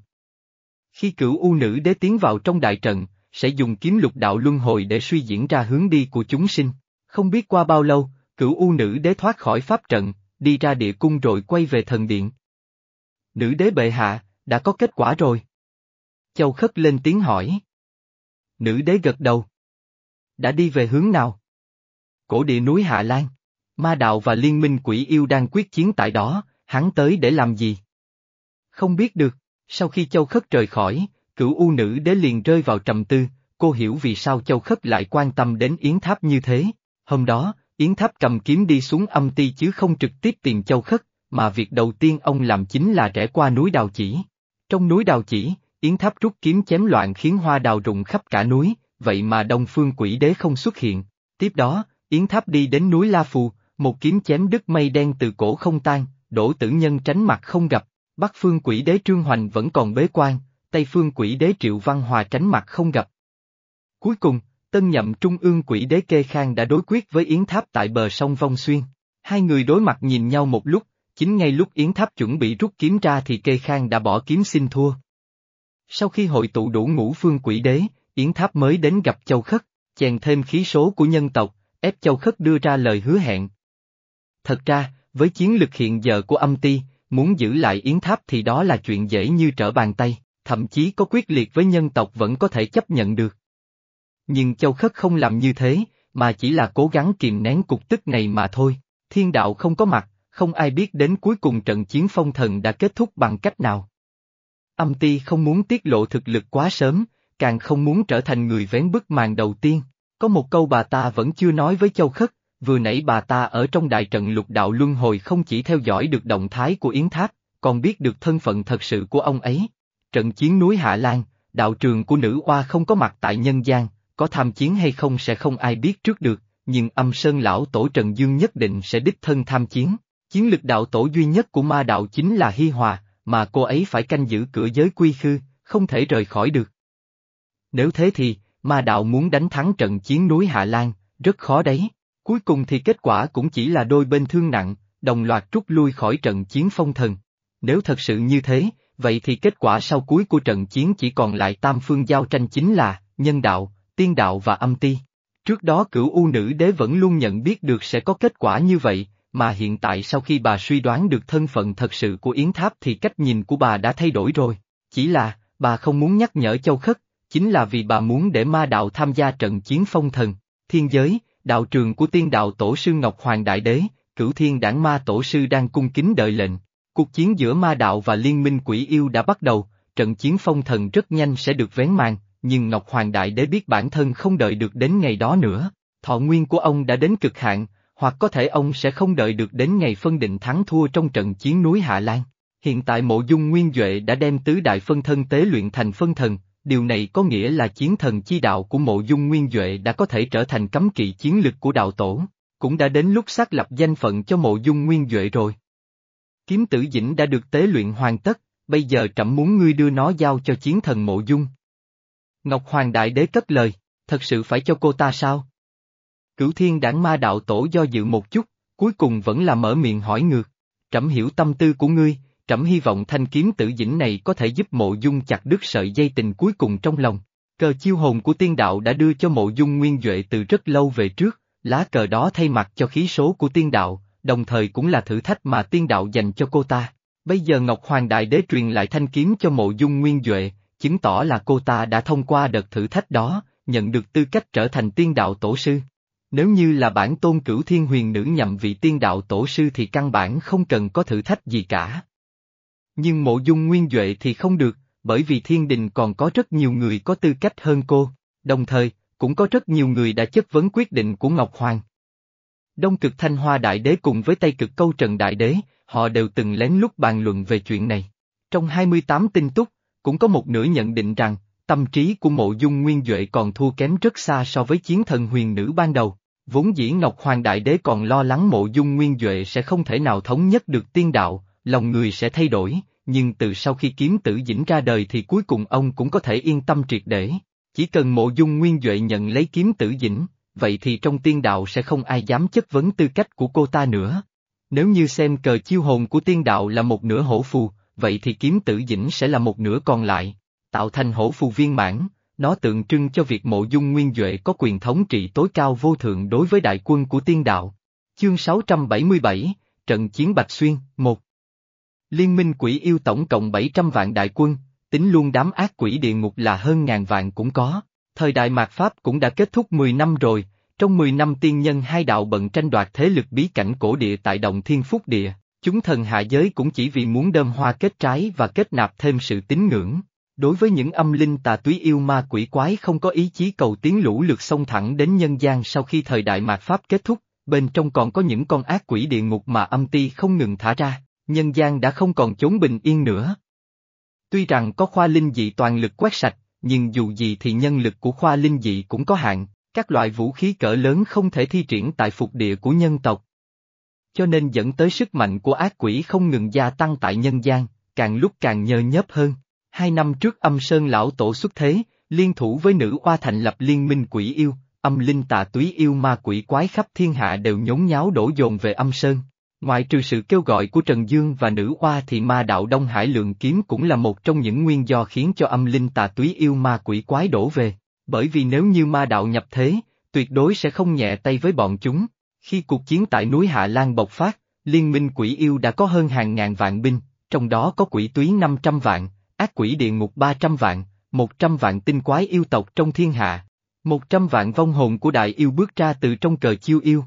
Khi cửu U nữ đế tiến vào trong đại trận, sẽ dùng kiếm lục đạo luân hồi để suy diễn ra hướng đi của chúng sinh. Không biết qua bao lâu, cửu U nữ đế thoát khỏi pháp trận, đi ra địa cung rồi quay về thần điện. Nữ đế bệ hạ, đã có kết quả rồi. Châu Khất lên tiếng hỏi. Nữ đế gật đầu. Đã đi về hướng nào? Cổ địa núi Hạ Lan. Ma đạo và liên minh quỷ yêu đang quyết chiến tại đó, hắn tới để làm gì? Không biết được, sau khi Châu Khất rời khỏi, cửu u nữ đế liền rơi vào trầm tư, cô hiểu vì sao Châu Khất lại quan tâm đến Yến Tháp như thế. Hôm đó, Yến Tháp cầm kiếm đi xuống âm ti chứ không trực tiếp tìm Châu Khất, mà việc đầu tiên ông làm chính là rẽ qua núi Đào Chỉ. Trong núi Đào Chỉ, Yến Tháp rút kiếm chém loạn khiến hoa đào rụng khắp cả núi, vậy mà Đông Phương Quỷ Đế không xuất hiện. Tiếp đó, Yến Tháp đi đến núi La Phù, một kiếm chém đứt mây đen từ cổ không tan, đổ tử nhân tránh mặt không gặp. Bắc Phương Quỷ Đế Trương Hoành vẫn còn bế quan, Tây Phương Quỷ Đế Triệu Văn Hòa tránh mặt không gặp. Cuối cùng, tân nhậm Trung ương Quỷ Đế Kê Khang đã đối quyết với Yến Tháp tại bờ sông Vong Xuyên. Hai người đối mặt nhìn nhau một lúc, chính ngay lúc Yến Tháp chuẩn bị rút kiếm ra thì Kê Khang đã bỏ kiếm xin thua. Sau khi hội tụ đủ ngũ phương quỷ đế, Yến Tháp mới đến gặp Châu Khất, chèn thêm khí số của nhân tộc, ép Châu Khất đưa ra lời hứa hẹn. Thật ra, với chiến lực hiện giờ của âm ti, muốn giữ lại Yến Tháp thì đó là chuyện dễ như trở bàn tay, thậm chí có quyết liệt với nhân tộc vẫn có thể chấp nhận được. Nhưng Châu Khất không làm như thế, mà chỉ là cố gắng kìm nén cục tức này mà thôi, thiên đạo không có mặt, không ai biết đến cuối cùng trận chiến phong thần đã kết thúc bằng cách nào. Âm ti không muốn tiết lộ thực lực quá sớm, càng không muốn trở thành người vén bức màn đầu tiên. Có một câu bà ta vẫn chưa nói với Châu Khất, vừa nãy bà ta ở trong đại trận lục đạo luân hồi không chỉ theo dõi được động thái của Yến Tháp, còn biết được thân phận thật sự của ông ấy. Trận chiến núi Hạ Lan, đạo trường của nữ oa không có mặt tại nhân gian, có tham chiến hay không sẽ không ai biết trước được, nhưng âm sơn lão tổ Trần Dương nhất định sẽ đích thân tham chiến. Chiến lực đạo tổ duy nhất của ma đạo chính là Hi Hòa, mà cô ấy phải canh giữ cửa giới quy khư, không thể rời khỏi được. Nếu thế thì, ma đạo muốn đánh thắng trận chiến núi Hạ Lan, rất khó đấy. Cuối cùng thì kết quả cũng chỉ là đôi bên thương nặng, đồng loạt rút lui khỏi trận chiến phong thần. Nếu thật sự như thế, vậy thì kết quả sau cuối của trận chiến chỉ còn lại tam phương giao tranh chính là, nhân đạo, tiên đạo và âm ti. Trước đó cửu U nữ đế vẫn luôn nhận biết được sẽ có kết quả như vậy, mà hiện tại sau khi bà suy đoán được thân phận thật sự của Yến Tháp thì cách nhìn của bà đã thay đổi rồi. Chỉ là, bà không muốn nhắc nhở Châu Khất, chính là vì bà muốn để ma đạo tham gia trận chiến phong thần, thiên giới, đạo trường của tiên đạo tổ sư Ngọc Hoàng Đại Đế, cửu thiên đảng ma tổ sư đang cung kính đợi lệnh. Cuộc chiến giữa ma đạo và liên minh quỷ yêu đã bắt đầu, trận chiến phong thần rất nhanh sẽ được vén màn, nhưng Ngọc Hoàng Đại Đế biết bản thân không đợi được đến ngày đó nữa. Thọ nguyên của ông đã đến cực hạn, hoặc có thể ông sẽ không đợi được đến ngày phân định thắng thua trong trận chiến núi Hạ Lan. Hiện tại mộ dung nguyên Duệ đã đem tứ đại phân thân tế luyện thành phân thần, điều này có nghĩa là chiến thần chi đạo của mộ dung nguyên Duệ đã có thể trở thành cấm kỵ chiến lực của đạo tổ, cũng đã đến lúc xác lập danh phận cho mộ dung nguyên Duệ rồi. Kiếm tử dĩnh đã được tế luyện hoàn tất, bây giờ trẫm muốn ngươi đưa nó giao cho chiến thần mộ dung. Ngọc Hoàng Đại Đế cất lời, thật sự phải cho cô ta sao? Cửu thiên đảng ma đạo tổ do dự một chút, cuối cùng vẫn là mở miệng hỏi ngược. Trẫm hiểu tâm tư của ngươi, trẫm hy vọng thanh kiếm tử dĩnh này có thể giúp mộ dung chặt đứt sợi dây tình cuối cùng trong lòng. Cờ chiêu hồn của tiên đạo đã đưa cho mộ dung nguyên Duệ từ rất lâu về trước, lá cờ đó thay mặt cho khí số của tiên đạo, đồng thời cũng là thử thách mà tiên đạo dành cho cô ta. Bây giờ Ngọc Hoàng Đại Đế truyền lại thanh kiếm cho mộ dung nguyên Duệ, chứng tỏ là cô ta đã thông qua đợt thử thách đó, nhận được tư cách trở thành tiên đạo tổ sư. Nếu như là bản tôn cửu thiên huyền nữ nhậm vị tiên đạo tổ sư thì căn bản không cần có thử thách gì cả. Nhưng mộ dung nguyên Duệ thì không được, bởi vì thiên đình còn có rất nhiều người có tư cách hơn cô, đồng thời, cũng có rất nhiều người đã chất vấn quyết định của Ngọc Hoàng. Đông cực Thanh Hoa Đại Đế cùng với Tây cực Câu Trần Đại Đế, họ đều từng lén lút bàn luận về chuyện này. Trong 28 tin túc, cũng có một nửa nhận định rằng, tâm trí của mộ dung nguyên Duệ còn thua kém rất xa so với chiến thần huyền nữ ban đầu. Vốn dĩ Ngọc Hoàng Đại Đế còn lo lắng mộ dung nguyên Duệ sẽ không thể nào thống nhất được tiên đạo, lòng người sẽ thay đổi, nhưng từ sau khi kiếm tử dĩnh ra đời thì cuối cùng ông cũng có thể yên tâm triệt để. Chỉ cần mộ dung nguyên Duệ nhận lấy kiếm tử dĩnh, vậy thì trong tiên đạo sẽ không ai dám chất vấn tư cách của cô ta nữa. Nếu như xem cờ chiêu hồn của tiên đạo là một nửa hổ phù, vậy thì kiếm tử dĩnh sẽ là một nửa còn lại, tạo thành hổ phù viên mãn, nó tượng trưng cho việc mộ dung nguyên Duệ có quyền thống trị tối cao vô thượng đối với đại quân của tiên đạo. Chương 677, Trận Chiến Bạch Xuyên, 1 Liên minh quỷ yêu tổng cộng 700 vạn đại quân, tính luôn đám ác quỷ địa ngục là hơn ngàn vạn cũng có. Thời đại mạt Pháp cũng đã kết thúc 10 năm rồi, trong 10 năm tiên nhân hai đạo bận tranh đoạt thế lực bí cảnh cổ địa tại Động Thiên Phúc Địa, chúng thần hạ giới cũng chỉ vì muốn đơm hoa kết trái và kết nạp thêm sự tín ngưỡng. Đối với những âm linh tà túy yêu ma quỷ quái không có ý chí cầu tiến lũ lượt xông thẳng đến nhân gian sau khi thời đại mạt Pháp kết thúc, bên trong còn có những con ác quỷ địa ngục mà âm ti không ngừng thả ra, nhân gian đã không còn chốn bình yên nữa. Tuy rằng có khoa linh dị toàn lực quét sạch, nhưng dù gì thì nhân lực của khoa linh dị cũng có hạn, các loại vũ khí cỡ lớn không thể thi triển tại phục địa của nhân tộc. Cho nên dẫn tới sức mạnh của ác quỷ không ngừng gia tăng tại nhân gian, càng lúc càng nhơ nhớp hơn. Hai năm trước âm sơn lão tổ xuất thế, liên thủ với nữ oa thành lập liên minh quỷ yêu, âm linh tà túy yêu ma quỷ quái khắp thiên hạ đều nhốn nháo đổ dồn về âm sơn. Ngoại trừ sự kêu gọi của Trần Dương và nữ oa thì ma đạo Đông Hải lượng kiếm cũng là một trong những nguyên do khiến cho âm linh tà túy yêu ma quỷ quái đổ về. Bởi vì nếu như ma đạo nhập thế, tuyệt đối sẽ không nhẹ tay với bọn chúng. Khi cuộc chiến tại núi Hạ Lan bộc phát, liên minh quỷ yêu đã có hơn hàng ngàn vạn binh, trong đó có quỷ túy 500 vạn, ác quỷ địa ngục 300 vạn, 100 vạn tinh quái yêu tộc trong thiên hạ. 100 vạn vong hồn của đại yêu bước ra từ trong cờ chiêu yêu,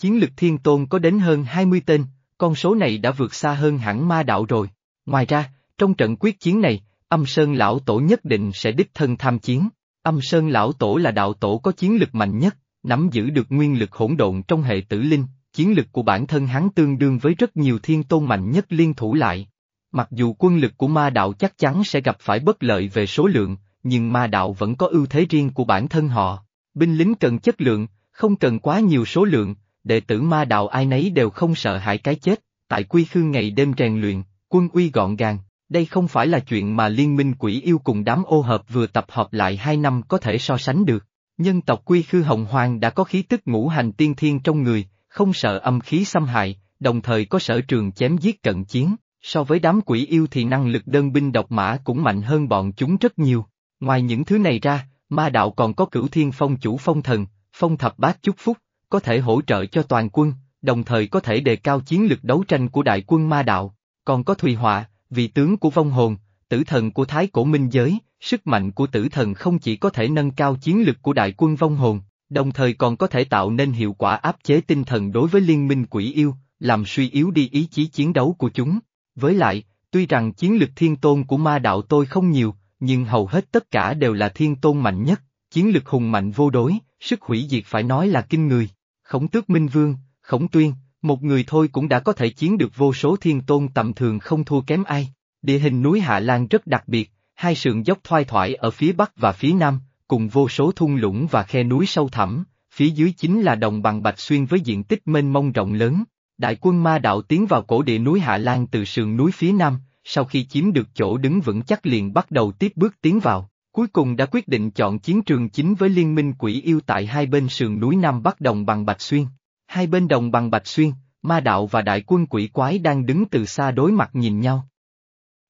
Chiến lực thiên tôn có đến hơn 20 tên, con số này đã vượt xa hơn hẳn ma đạo rồi. Ngoài ra, trong trận quyết chiến này, âm sơn lão tổ nhất định sẽ đích thân tham chiến. Âm sơn lão tổ là đạo tổ có chiến lực mạnh nhất, nắm giữ được nguyên lực hỗn độn trong hệ tử linh, chiến lực của bản thân hắn tương đương với rất nhiều thiên tôn mạnh nhất liên thủ lại. Mặc dù quân lực của ma đạo chắc chắn sẽ gặp phải bất lợi về số lượng, nhưng ma đạo vẫn có ưu thế riêng của bản thân họ. Binh lính cần chất lượng, không cần quá nhiều số lượng, đệ tử ma đạo ai nấy đều không sợ hãi cái chết, tại quy khư ngày đêm rèn luyện, quân uy gọn gàng, đây không phải là chuyện mà liên minh quỷ yêu cùng đám ô hợp vừa tập hợp lại hai năm có thể so sánh được. Nhân tộc quy khư hồng hoàng đã có khí tức ngũ hành tiên thiên trong người, không sợ âm khí xâm hại, đồng thời có sở trường chém giết cận chiến, so với đám quỷ yêu thì năng lực đơn binh độc mã cũng mạnh hơn bọn chúng rất nhiều. Ngoài những thứ này ra, ma đạo còn có cửu thiên phong chủ phong thần, phong thập bát chúc phúc, có thể hỗ trợ cho toàn quân, đồng thời có thể đề cao chiến lực đấu tranh của đại quân ma đạo, còn có Thùy Họa, vị tướng của vong hồn, tử thần của Thái Cổ Minh Giới, sức mạnh của tử thần không chỉ có thể nâng cao chiến lực của đại quân vong hồn, đồng thời còn có thể tạo nên hiệu quả áp chế tinh thần đối với liên minh quỷ yêu, làm suy yếu đi ý chí chiến đấu của chúng. Với lại, tuy rằng chiến lực thiên tôn của ma đạo tôi không nhiều, nhưng hầu hết tất cả đều là thiên tôn mạnh nhất, chiến lực hùng mạnh vô đối, sức hủy diệt phải nói là kinh người. Khổng tước Minh Vương, Khổng Tuyên, một người thôi cũng đã có thể chiến được vô số thiên tôn tầm thường không thua kém ai. Địa hình núi Hạ Lan rất đặc biệt, hai sườn dốc thoai thoải ở phía bắc và phía nam, cùng vô số thung lũng và khe núi sâu thẳm, phía dưới chính là đồng bằng Bạch Xuyên với diện tích mênh mông rộng lớn. Đại quân ma đạo tiến vào cổ địa núi Hạ Lan từ sườn núi phía nam, sau khi chiếm được chỗ đứng vững chắc liền bắt đầu tiếp bước tiến vào. Cuối cùng đã quyết định chọn chiến trường chính với liên minh quỷ yêu tại hai bên sườn núi Nam Bắc Đồng bằng Bạch Xuyên. Hai bên đồng bằng Bạch Xuyên, ma đạo và đại quân quỷ quái đang đứng từ xa đối mặt nhìn nhau.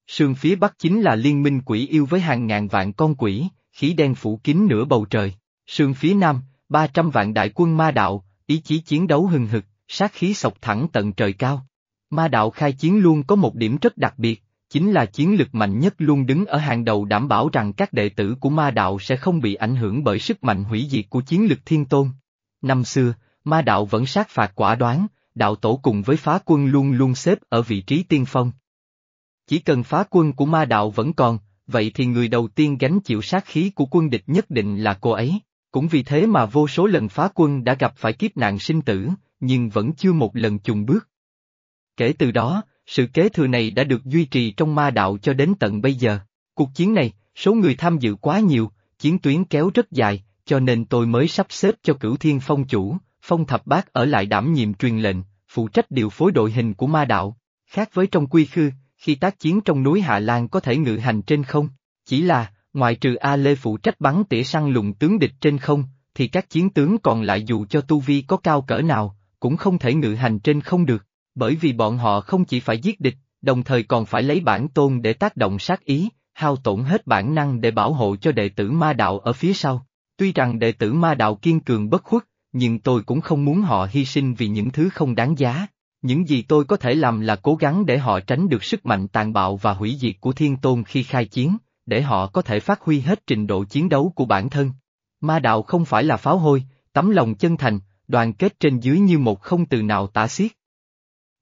Sườn phía Bắc chính là liên minh quỷ yêu với hàng ngàn vạn con quỷ, khí đen phủ kín nửa bầu trời. Sườn phía Nam, 300 vạn đại quân ma đạo, ý chí chiến đấu hừng hực, sát khí sộc thẳng tận trời cao. Ma đạo khai chiến luôn có một điểm rất đặc biệt, chính là chiến lực mạnh nhất luôn đứng ở hàng đầu đảm bảo rằng các đệ tử của ma đạo sẽ không bị ảnh hưởng bởi sức mạnh hủy diệt của chiến lực thiên tôn. Năm xưa, ma đạo vẫn sát phạt quả đoán, đạo tổ cùng với phá quân luôn luôn xếp ở vị trí tiên phong. Chỉ cần phá quân của ma đạo vẫn còn, vậy thì người đầu tiên gánh chịu sát khí của quân địch nhất định là cô ấy. Cũng vì thế mà vô số lần phá quân đã gặp phải kiếp nạn sinh tử, nhưng vẫn chưa một lần chùng bước. Kể từ đó, sự kế thừa này đã được duy trì trong ma đạo cho đến tận bây giờ. Cuộc chiến này, số người tham dự quá nhiều, chiến tuyến kéo rất dài, cho nên tôi mới sắp xếp cho cửu thiên phong chủ, phong thập bát ở lại đảm nhiệm truyền lệnh, phụ trách điều phối đội hình của ma đạo. Khác với trong quy khư, khi tác chiến trong núi Hạ Lan có thể ngự hành trên không, chỉ là, ngoại trừ A Lê phụ trách bắn tỉa săn lùng tướng địch trên không, thì các chiến tướng còn lại dù cho tu vi có cao cỡ nào, cũng không thể ngự hành trên không được, bởi vì bọn họ không chỉ phải giết địch, đồng thời còn phải lấy bản tôn để tác động sát ý, hao tổn hết bản năng để bảo hộ cho đệ tử ma đạo ở phía sau. Tuy rằng đệ tử ma đạo kiên cường bất khuất, nhưng tôi cũng không muốn họ hy sinh vì những thứ không đáng giá. Những gì tôi có thể làm là cố gắng để họ tránh được sức mạnh tàn bạo và hủy diệt của thiên tôn khi khai chiến, để họ có thể phát huy hết trình độ chiến đấu của bản thân. Ma đạo không phải là pháo hôi, tấm lòng chân thành, đoàn kết trên dưới như một không từ nào tả xiết.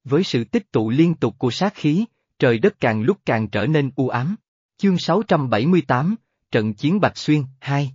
Với sự tích tụ liên tục của sát khí, trời đất càng lúc càng trở nên u ám. Chương 678, Trận Chiến Bạch Xuyên, 2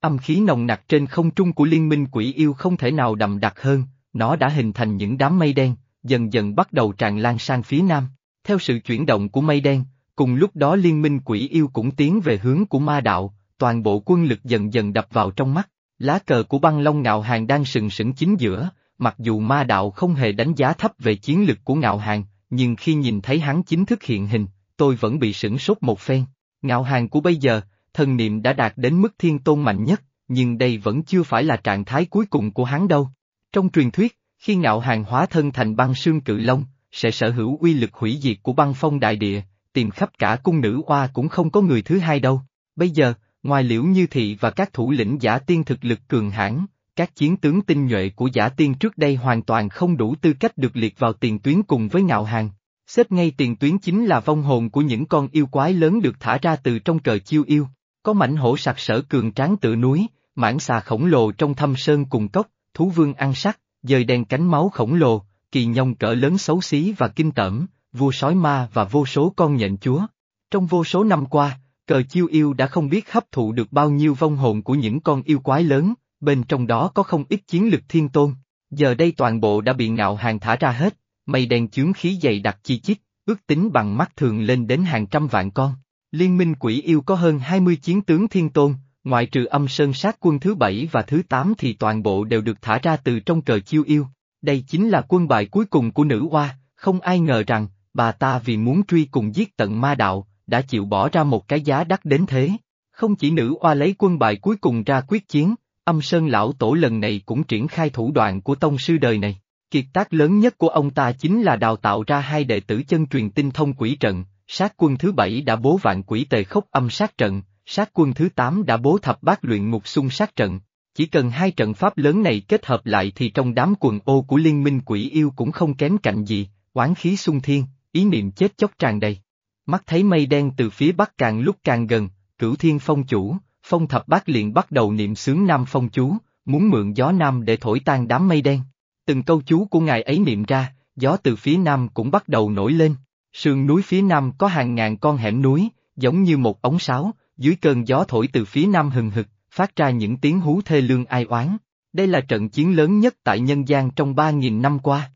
Âm khí nồng nặc trên không trung của liên minh quỷ yêu không thể nào đậm đặc hơn, nó đã hình thành những đám mây đen, dần dần bắt đầu tràn lan sang phía nam. Theo sự chuyển động của mây đen, cùng lúc đó liên minh quỷ yêu cũng tiến về hướng của ma đạo, toàn bộ quân lực dần dần đập vào trong mắt. Lá cờ của băng long ngạo hàng đang sừng sững chính giữa, mặc dù ma đạo không hề đánh giá thấp về chiến lực của ngạo hàng, nhưng khi nhìn thấy hắn chính thức hiện hình, tôi vẫn bị sửng sốt một phen. Ngạo hàng của bây giờ, thần niệm đã đạt đến mức thiên tôn mạnh nhất, nhưng đây vẫn chưa phải là trạng thái cuối cùng của hắn đâu. Trong truyền thuyết, khi ngạo hàng hóa thân thành băng sương cự long, sẽ sở hữu uy lực hủy diệt của băng phong đại địa, tìm khắp cả cung nữ oa cũng không có người thứ hai đâu. Bây giờ, ngoài liễu như thị và các thủ lĩnh giả tiên thực lực cường hãn, các chiến tướng tinh nhuệ của giả tiên trước đây hoàn toàn không đủ tư cách được liệt vào tiền tuyến cùng với ngạo hàng. Xếp ngay tiền tuyến chính là vong hồn của những con yêu quái lớn được thả ra từ trong cờ chiêu yêu. Có mảnh hổ sặc sỡ cường tráng tự núi, mãng xà khổng lồ trong thâm sơn cùng cốc, thú vương ăn sắc, dời đen cánh máu khổng lồ, kỳ nhông cỡ lớn xấu xí và kinh tởm, vua sói ma và vô số con nhện chúa. Trong vô số năm qua, cờ chiêu yêu đã không biết hấp thụ được bao nhiêu vong hồn của những con yêu quái lớn, bên trong đó có không ít chiến lực thiên tôn. Giờ đây toàn bộ đã bị ngạo hàng thả ra hết, mây đen chướng khí dày đặc chi chít, ước tính bằng mắt thường lên đến hàng trăm vạn con. Liên minh quỷ yêu có hơn 20 chiến tướng thiên tôn, ngoại trừ âm sơn sát quân thứ bảy và thứ tám thì toàn bộ đều được thả ra từ trong cờ chiêu yêu. Đây chính là quân bài cuối cùng của nữ hoa, không ai ngờ rằng, bà ta vì muốn truy cùng giết tận ma đạo, đã chịu bỏ ra một cái giá đắt đến thế. Không chỉ nữ oa lấy quân bài cuối cùng ra quyết chiến, âm sơn lão tổ lần này cũng triển khai thủ đoạn của tông sư đời này. Kiệt tác lớn nhất của ông ta chính là đào tạo ra hai đệ tử chân truyền tinh thông quỷ trận, sát quân thứ bảy đã bố vạn quỷ tề khốc âm sát trận, sát quân thứ tám đã bố thập bát luyện ngục xung sát trận. Chỉ cần hai trận pháp lớn này kết hợp lại thì trong đám quần ô của liên minh quỷ yêu cũng không kém cạnh gì, oán khí xung thiên, ý niệm chết chóc tràn đầy. Mắt thấy mây đen từ phía bắc càng lúc càng gần, cửu thiên phong chủ, phong thập bát liền bắt đầu niệm sướng nam phong chú, muốn mượn gió nam để thổi tan đám mây đen. Từng câu chú của ngài ấy niệm ra, gió từ phía nam cũng bắt đầu nổi lên. Sườn núi phía nam có hàng ngàn con hẻm núi, giống như một ống sáo, dưới cơn gió thổi từ phía nam hừng hực, phát ra những tiếng hú thê lương ai oán. Đây là trận chiến lớn nhất tại nhân gian trong ba nghìn năm qua.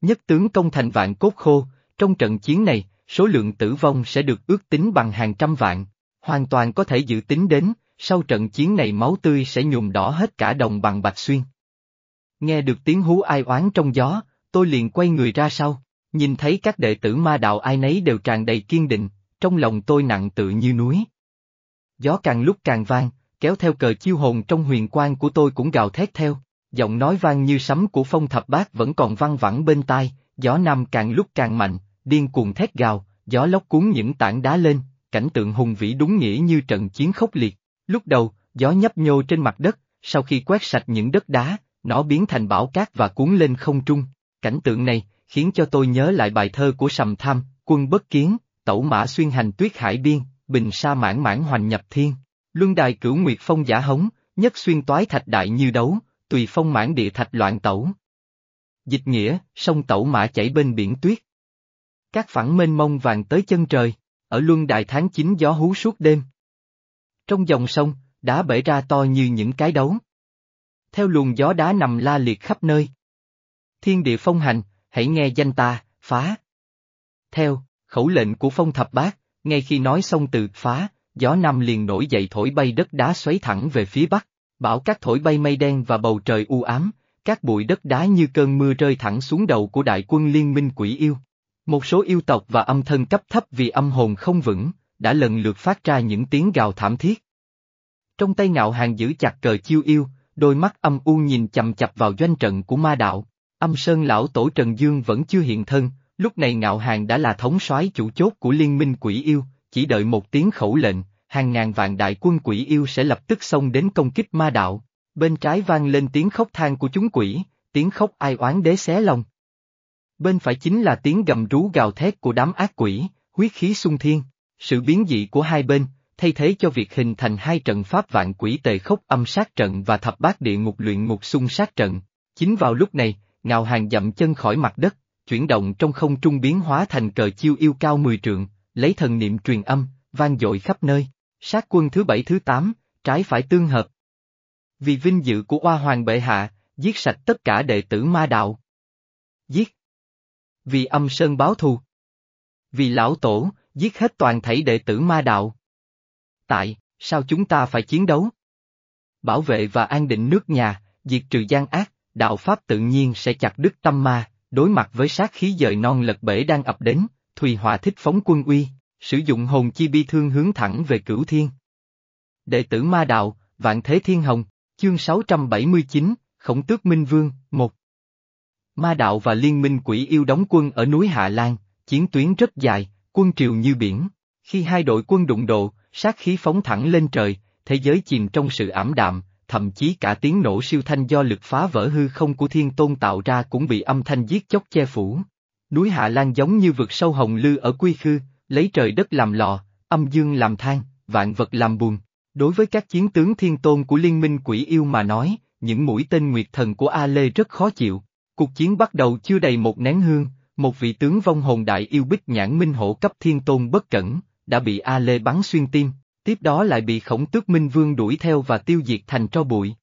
Nhất tướng công thành vạn cốt khô, trong trận chiến này, số lượng tử vong sẽ được ước tính bằng hàng trăm vạn, hoàn toàn có thể dự tính đến, sau trận chiến này máu tươi sẽ nhuộm đỏ hết cả đồng bằng Bạch Xuyên. Nghe được tiếng hú ai oán trong gió, tôi liền quay người ra sau, nhìn thấy các đệ tử ma đạo ai nấy đều tràn đầy kiên định, trong lòng tôi nặng tự như núi. Gió càng lúc càng vang, kéo theo cờ chiêu hồn trong huyền quang của tôi cũng gào thét theo, giọng nói vang như sấm của phong thập bát vẫn còn văng vẳng bên tai, gió nam càng lúc càng mạnh, điên cuồng thét gào, gió lốc cuốn những tảng đá lên, cảnh tượng hùng vĩ đúng nghĩa như trận chiến khốc liệt. Lúc đầu, gió nhấp nhô trên mặt đất, sau khi quét sạch những đất đá, nó biến thành bão cát và cuốn lên không trung. Cảnh tượng này, khiến cho tôi nhớ lại bài thơ của Sầm Tham, quân bất kiến, tẩu mã xuyên hành tuyết hải biên, bình sa mãn mãn hoành nhập thiên. Luân đài cửu nguyệt phong giả hống, nhất xuyên toái thạch đại như đấu, tùy phong mãn địa thạch loạn tẩu. Dịch nghĩa, sông tẩu mã chảy bên biển tuyết. Các phẳng mênh mông vàng tới chân trời, ở luân đài tháng 9 gió hú suốt đêm. Trong dòng sông, đá bể ra to như những cái đấu. Theo luồng gió đá nằm la liệt khắp nơi. Thiên địa phong hành, hãy nghe danh ta, phá. Theo, khẩu lệnh của phong thập bát, ngay khi nói xong từ phá, gió nam liền nổi dậy thổi bay đất đá xoáy thẳng về phía bắc, bão cát thổi bay mây đen và bầu trời u ám, các bụi đất đá như cơn mưa rơi thẳng xuống đầu của đại quân liên minh quỷ yêu. Một số yêu tộc và âm thân cấp thấp vì âm hồn không vững, đã lần lượt phát ra những tiếng gào thảm thiết. Trong tay ngạo hàng giữ chặt cờ chiêu yêu, đôi mắt âm u nhìn chầm chập vào doanh trận của ma đạo. Âm Sơn lão tổ Trần Dương vẫn chưa hiện thân, lúc này ngạo hàng đã là thống soái chủ chốt của liên minh quỷ yêu, chỉ đợi một tiếng khẩu lệnh, hàng ngàn vạn đại quân quỷ yêu sẽ lập tức xông đến công kích ma đạo. Bên trái vang lên tiếng khóc than của chúng quỷ, tiếng khóc ai oán đế xé lòng. Bên phải chính là tiếng gầm rú gào thét của đám ác quỷ, huyết khí sung thiên. Sự biến dị của hai bên, thay thế cho việc hình thành hai trận pháp vạn quỷ tề khốc âm sát trận và thập bát địa ngục luyện ngục xung sát trận. Chính vào lúc này, ngào hàng dậm chân khỏi mặt đất, chuyển động trong không trung biến hóa thành cờ chiêu yêu cao mười trượng, lấy thần niệm truyền âm, vang dội khắp nơi. Sát quân thứ bảy thứ tám, trái phải tương hợp. Vì vinh dự của Oa Hoàng Bệ Hạ, giết sạch tất cả đệ tử ma đạo. Giết. Vì âm sơn báo thù. Vì lão tổ, giết hết toàn thể đệ tử ma đạo. Tại, sao chúng ta phải chiến đấu? Bảo vệ và an định nước nhà, diệt trừ gian ác, đạo pháp tự nhiên sẽ chặt đứt tâm ma, đối mặt với sát khí dời non lật bể đang ập đến, Thùy hòa thích phóng quân uy, sử dụng hồn chi bi thương hướng thẳng về cửu thiên. Đệ tử ma đạo, Vạn Thế Thiên Hồng, chương 679, Khổng Tước Minh Vương, 1 Ma đạo và liên minh quỷ yêu đóng quân ở núi Hạ Lan, chiến tuyến rất dài, quân triều như biển. Khi hai đội quân đụng độ, sát khí phóng thẳng lên trời, thế giới chìm trong sự ảm đạm, thậm chí cả tiếng nổ siêu thanh do lực phá vỡ hư không của thiên tôn tạo ra cũng bị âm thanh giết chóc che phủ. Núi Hạ Lan giống như vực sâu hồng lư ở quy khư, lấy trời đất làm lò, âm dương làm than, vạn vật làm buồn. Đối với các chiến tướng thiên tôn của liên minh quỷ yêu mà nói, những mũi tên nguyệt thần của A Lê rất khó chịu. Cuộc chiến bắt đầu chưa đầy một nén hương, một vị tướng vong hồn đại yêu bích nhãn minh hổ cấp thiên tôn bất cẩn, đã bị A Lê bắn xuyên tim, tiếp đó lại bị khổng tước minh vương đuổi theo và tiêu diệt thành tro bụi.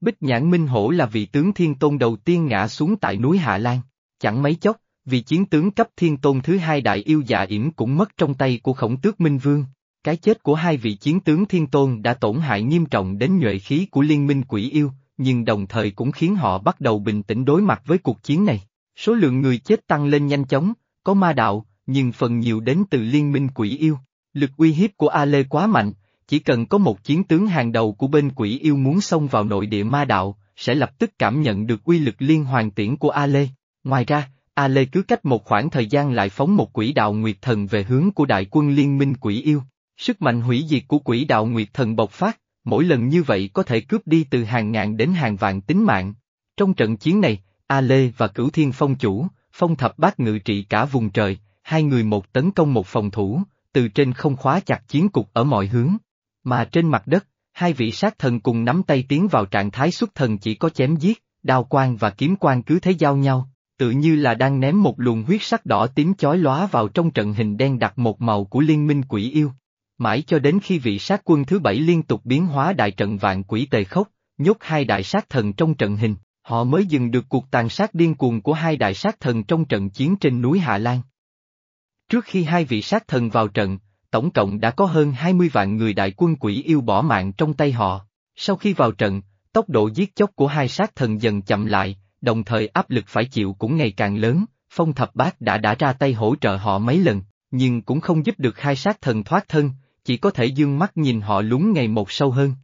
Bích nhãn minh hổ là vị tướng thiên tôn đầu tiên ngã xuống tại núi Hạ Lan, chẳng mấy chốc, vị chiến tướng cấp thiên tôn thứ hai đại yêu dạ yểm cũng mất trong tay của khổng tước minh vương. Cái chết của hai vị chiến tướng thiên tôn đã tổn hại nghiêm trọng đến nhuệ khí của liên minh quỷ yêu, nhưng đồng thời cũng khiến họ bắt đầu bình tĩnh đối mặt với cuộc chiến này. Số lượng người chết tăng lên nhanh chóng, có ma đạo, nhưng phần nhiều đến từ liên minh quỷ yêu. Lực uy hiếp của A Lê quá mạnh, chỉ cần có một chiến tướng hàng đầu của bên quỷ yêu muốn xông vào nội địa ma đạo, sẽ lập tức cảm nhận được uy lực liên hoàn tiễn của A Lê. Ngoài ra, A Lê cứ cách một khoảng thời gian lại phóng một quỷ đạo nguyệt thần về hướng của đại quân liên minh quỷ yêu. Sức mạnh hủy diệt của quỷ đạo nguyệt thần bộc phát, mỗi lần như vậy có thể cướp đi từ hàng ngàn đến hàng vạn tính mạng. Trong trận chiến này, A Lê và Cửu Thiên Phong Chủ, Phong Thập Bát ngự trị cả vùng trời, hai người một tấn công một phòng thủ, từ trên không khóa chặt chiến cục ở mọi hướng. Mà trên mặt đất, hai vị sát thần cùng nắm tay tiến vào trạng thái xuất thần chỉ có chém giết, đao quang và kiếm quang cứ thế giao nhau, tự như là đang ném một luồng huyết sắc đỏ tím chói lóa vào trong trận hình đen đặc một màu của liên minh quỷ yêu. Mãi cho đến khi vị sát quân thứ bảy liên tục biến hóa đại trận vạn quỷ tề khốc, nhốt hai đại sát thần trong trận hình, họ mới dừng được cuộc tàn sát điên cuồng của hai đại sát thần trong trận chiến trên núi Hạ Lan. Trước khi hai vị sát thần vào trận, tổng cộng đã có hơn 20 vạn người đại quân quỷ yêu bỏ mạng trong tay họ. Sau khi vào trận, tốc độ giết chóc của hai sát thần dần chậm lại, đồng thời áp lực phải chịu cũng ngày càng lớn, phong thập bát đã đã ra tay hỗ trợ họ mấy lần, nhưng cũng không giúp được hai sát thần thoát thân, chỉ có thể dương mắt nhìn họ lún ngày một sâu hơn.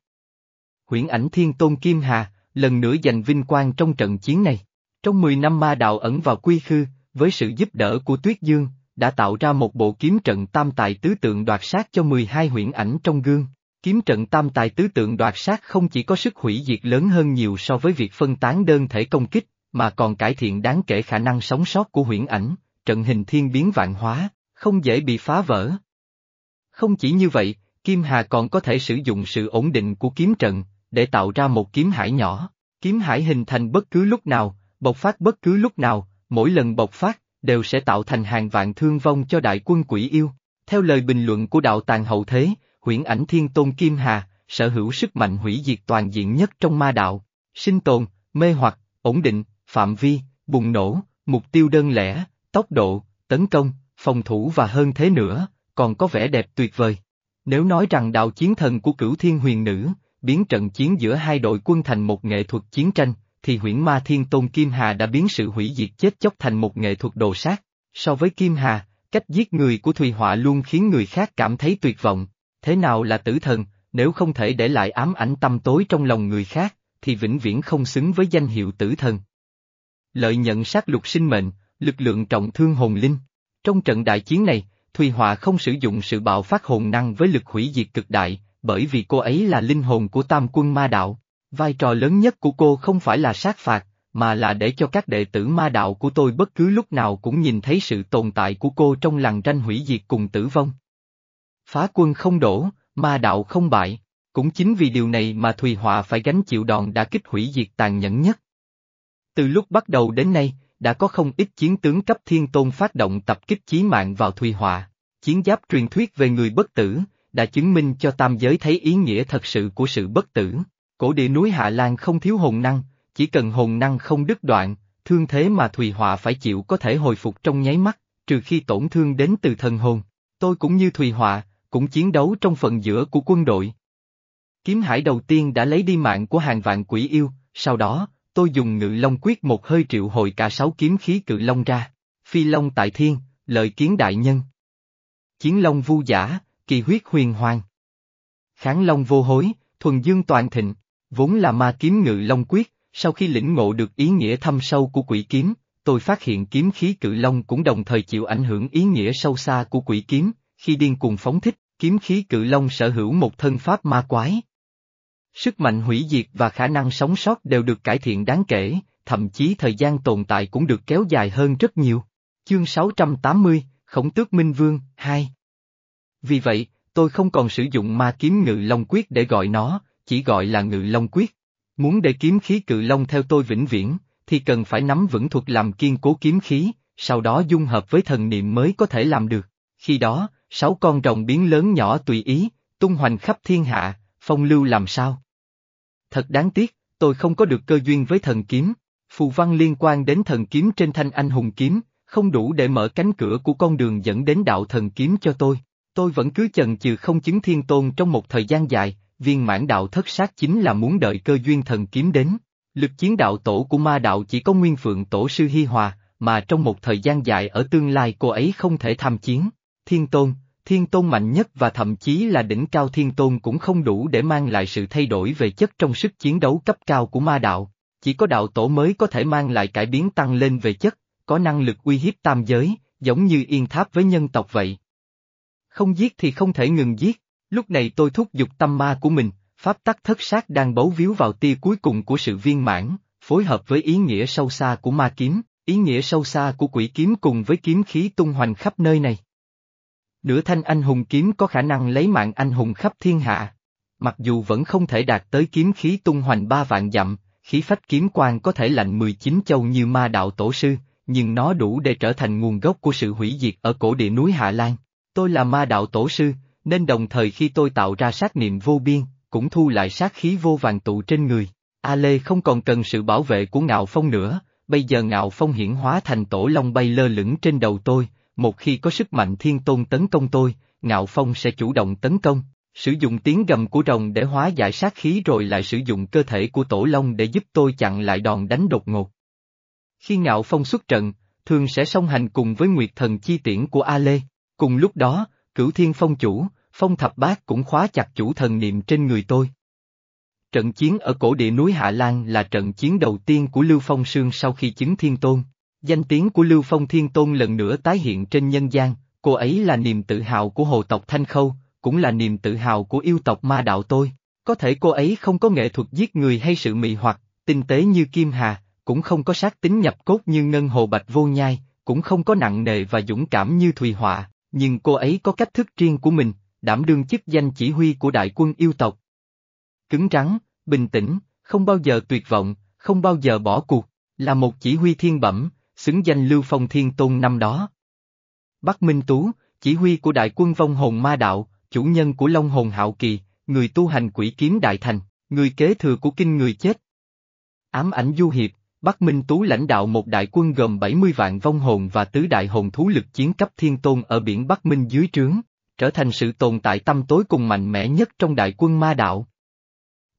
Huyễn ảnh thiên tôn Kim Hà, lần nữa giành vinh quang trong trận chiến này. Trong 10 năm ma đạo ẩn vào quy khư, với sự giúp đỡ của Tuyết Dương, đã tạo ra một bộ kiếm trận tam tài tứ tượng đoạt sát cho 12 huyễn ảnh trong gương. Kiếm trận tam tài tứ tượng đoạt sát không chỉ có sức hủy diệt lớn hơn nhiều so với việc phân tán đơn thể công kích, mà còn cải thiện đáng kể khả năng sống sót của huyễn ảnh, trận hình thiên biến vạn hóa, không dễ bị phá vỡ. Không chỉ như vậy, Kim Hà còn có thể sử dụng sự ổn định của kiếm trận, để tạo ra một kiếm hải nhỏ. Kiếm hải hình thành bất cứ lúc nào, bộc phát bất cứ lúc nào, mỗi lần bộc phát, đều sẽ tạo thành hàng vạn thương vong cho đại quân quỷ yêu. Theo lời bình luận của đạo tàng hậu thế, huyễn ảnh thiên tôn Kim Hà, sở hữu sức mạnh hủy diệt toàn diện nhất trong ma đạo, sinh tồn, mê hoặc, ổn định, phạm vi, bùng nổ, mục tiêu đơn lẻ, tốc độ, tấn công, phòng thủ và hơn thế nữa, còn có vẻ đẹp tuyệt vời. Nếu nói rằng đạo chiến thần của cửu thiên huyền nữ, biến trận chiến giữa hai đội quân thành một nghệ thuật chiến tranh, thì huyễn ma thiên tôn Kim Hà đã biến sự hủy diệt chết chóc thành một nghệ thuật đồ sát. So với Kim Hà, cách giết người của Thùy Họa luôn khiến người khác cảm thấy tuyệt vọng. Thế nào là tử thần, nếu không thể để lại ám ảnh tâm tối trong lòng người khác, thì vĩnh viễn không xứng với danh hiệu tử thần. Lợi nhận sát lục sinh mệnh, lực lượng trọng thương hồn linh. Trong trận đại chiến này, Thùy Họa không sử dụng sự bạo phát hồn năng với lực hủy diệt cực đại, bởi vì cô ấy là linh hồn của tam quân ma đạo. Vai trò lớn nhất của cô không phải là sát phạt, mà là để cho các đệ tử ma đạo của tôi bất cứ lúc nào cũng nhìn thấy sự tồn tại của cô trong làng tranh hủy diệt cùng tử vong. Phá quân không đổ, ma đạo không bại, cũng chính vì điều này mà Thùy Họa phải gánh chịu đòn đã kích hủy diệt tàn nhẫn nhất. Từ lúc bắt đầu đến nay, đã có không ít chiến tướng cấp thiên tôn phát động tập kích chí mạng vào Thùy Họa. Chiến giáp truyền thuyết về người bất tử, đã chứng minh cho tam giới thấy ý nghĩa thật sự của sự bất tử. Cổ địa núi Hạ Lan không thiếu hồn năng, chỉ cần hồn năng không đứt đoạn, thương thế mà Thùy Họa phải chịu có thể hồi phục trong nháy mắt, trừ khi tổn thương đến từ thần hồn. Tôi cũng như Thùy Họa, cũng chiến đấu trong phần giữa của quân đội. Kiếm hải đầu tiên đã lấy đi mạng của hàng vạn quỷ yêu, sau đó, tôi dùng ngự long quyết một hơi triệu hồi cả sáu kiếm khí cự long ra. Phi long tại thiên, lợi kiến đại nhân. Chiến long vu giả, kỳ huyết huyền hoàng. Kháng long vô hối, thuần dương toàn thịnh, vốn là ma kiếm ngự long quyết, sau khi lĩnh ngộ được ý nghĩa thâm sâu của quỷ kiếm, tôi phát hiện kiếm khí cự long cũng đồng thời chịu ảnh hưởng ý nghĩa sâu xa của quỷ kiếm, khi điên cuồng phóng thích, kiếm khí cự long sở hữu một thân pháp ma quái. Sức mạnh hủy diệt và khả năng sống sót đều được cải thiện đáng kể, thậm chí thời gian tồn tại cũng được kéo dài hơn rất nhiều. Chương 680, Khổng tước Minh Vương, 2 Vì vậy, tôi không còn sử dụng ma kiếm ngự long quyết để gọi nó, chỉ gọi là ngự long quyết. Muốn để kiếm khí cự long theo tôi vĩnh viễn, thì cần phải nắm vững thuật làm kiên cố kiếm khí, sau đó dung hợp với thần niệm mới có thể làm được. Khi đó, sáu con rồng biến lớn nhỏ tùy ý, tung hoành khắp thiên hạ, phong lưu làm sao? Thật đáng tiếc, tôi không có được cơ duyên với thần kiếm. Phù văn liên quan đến thần kiếm trên thanh anh hùng kiếm, không đủ để mở cánh cửa của con đường dẫn đến đạo thần kiếm cho tôi. Tôi vẫn cứ chần chừ không chứng thiên tôn trong một thời gian dài, viên mãn đạo thất sát chính là muốn đợi cơ duyên thần kiếm đến. Lực chiến đạo tổ của ma đạo chỉ có nguyên phượng tổ sư Hi Hòa, mà trong một thời gian dài ở tương lai cô ấy không thể tham chiến. Thiên tôn, thiên tôn mạnh nhất và thậm chí là đỉnh cao thiên tôn cũng không đủ để mang lại sự thay đổi về chất trong sức chiến đấu cấp cao của ma đạo. Chỉ có đạo tổ mới có thể mang lại cải biến tăng lên về chất, có năng lực uy hiếp tam giới, giống như yên tháp với nhân tộc vậy. Không giết thì không thể ngừng giết, lúc này tôi thúc giục tâm ma của mình, pháp tắc thất sát đang bấu víu vào tia cuối cùng của sự viên mãn, phối hợp với ý nghĩa sâu xa của ma kiếm, ý nghĩa sâu xa của quỷ kiếm cùng với kiếm khí tung hoành khắp nơi này. Nửa thanh anh hùng kiếm có khả năng lấy mạng anh hùng khắp thiên hạ. Mặc dù vẫn không thể đạt tới kiếm khí tung hoành ba vạn dặm, khí phách kiếm quan có thể lạnh 19 châu như ma đạo tổ sư, nhưng nó đủ để trở thành nguồn gốc của sự hủy diệt ở cổ địa núi Hạ Lan. Tôi là ma đạo tổ sư, nên đồng thời khi tôi tạo ra sát niệm vô biên, cũng thu lại sát khí vô vàng tụ trên người. A Lê không còn cần sự bảo vệ của ngạo phong nữa, bây giờ ngạo phong hiển hóa thành tổ long bay lơ lửng trên đầu tôi, một khi có sức mạnh thiên tôn tấn công tôi, ngạo phong sẽ chủ động tấn công, sử dụng tiếng gầm của rồng để hóa giải sát khí rồi lại sử dụng cơ thể của tổ long để giúp tôi chặn lại đòn đánh đột ngột. Khi ngạo phong xuất trận, thường sẽ song hành cùng với nguyệt thần chi tiễn của A Lê, cùng lúc đó, cửu thiên phong chủ, phong thập bát cũng khóa chặt chủ thần niệm trên người tôi. Trận chiến ở cổ địa núi Hạ Lan là trận chiến đầu tiên của Lưu Phong Sương sau khi chứng thiên tôn. Danh tiếng của Lưu Phong Thiên Tôn lần nữa tái hiện trên nhân gian, cô ấy là niềm tự hào của hồ tộc Thanh Khâu, cũng là niềm tự hào của yêu tộc ma đạo tôi. Có thể cô ấy không có nghệ thuật giết người hay sự mị hoặc, tinh tế như Kim Hà, cũng không có sát tính nhập cốt như Ngân Hồ Bạch Vô Nhai, cũng không có nặng nề và dũng cảm như Thùy Họa, nhưng cô ấy có cách thức riêng của mình, đảm đương chức danh chỉ huy của đại quân yêu tộc. Cứng rắn, bình tĩnh, không bao giờ tuyệt vọng, không bao giờ bỏ cuộc, là một chỉ huy thiên bẩm, xứng danh Lưu Phong Thiên Tôn năm đó. Bắc Minh Tú, chỉ huy của đại quân vong hồn ma đạo, chủ nhân của Long Hồn Hạo Kỳ, người tu hành quỷ kiếm đại thành, người kế thừa của kinh người chết. Ám ảnh du hiệp, Bắc Minh Tú lãnh đạo một đại quân gồm 70 vạn vong hồn và tứ đại hồn thú lực chiến cấp thiên tôn ở biển Bắc Minh dưới trướng, trở thành sự tồn tại tâm tối cùng mạnh mẽ nhất trong đại quân ma đạo.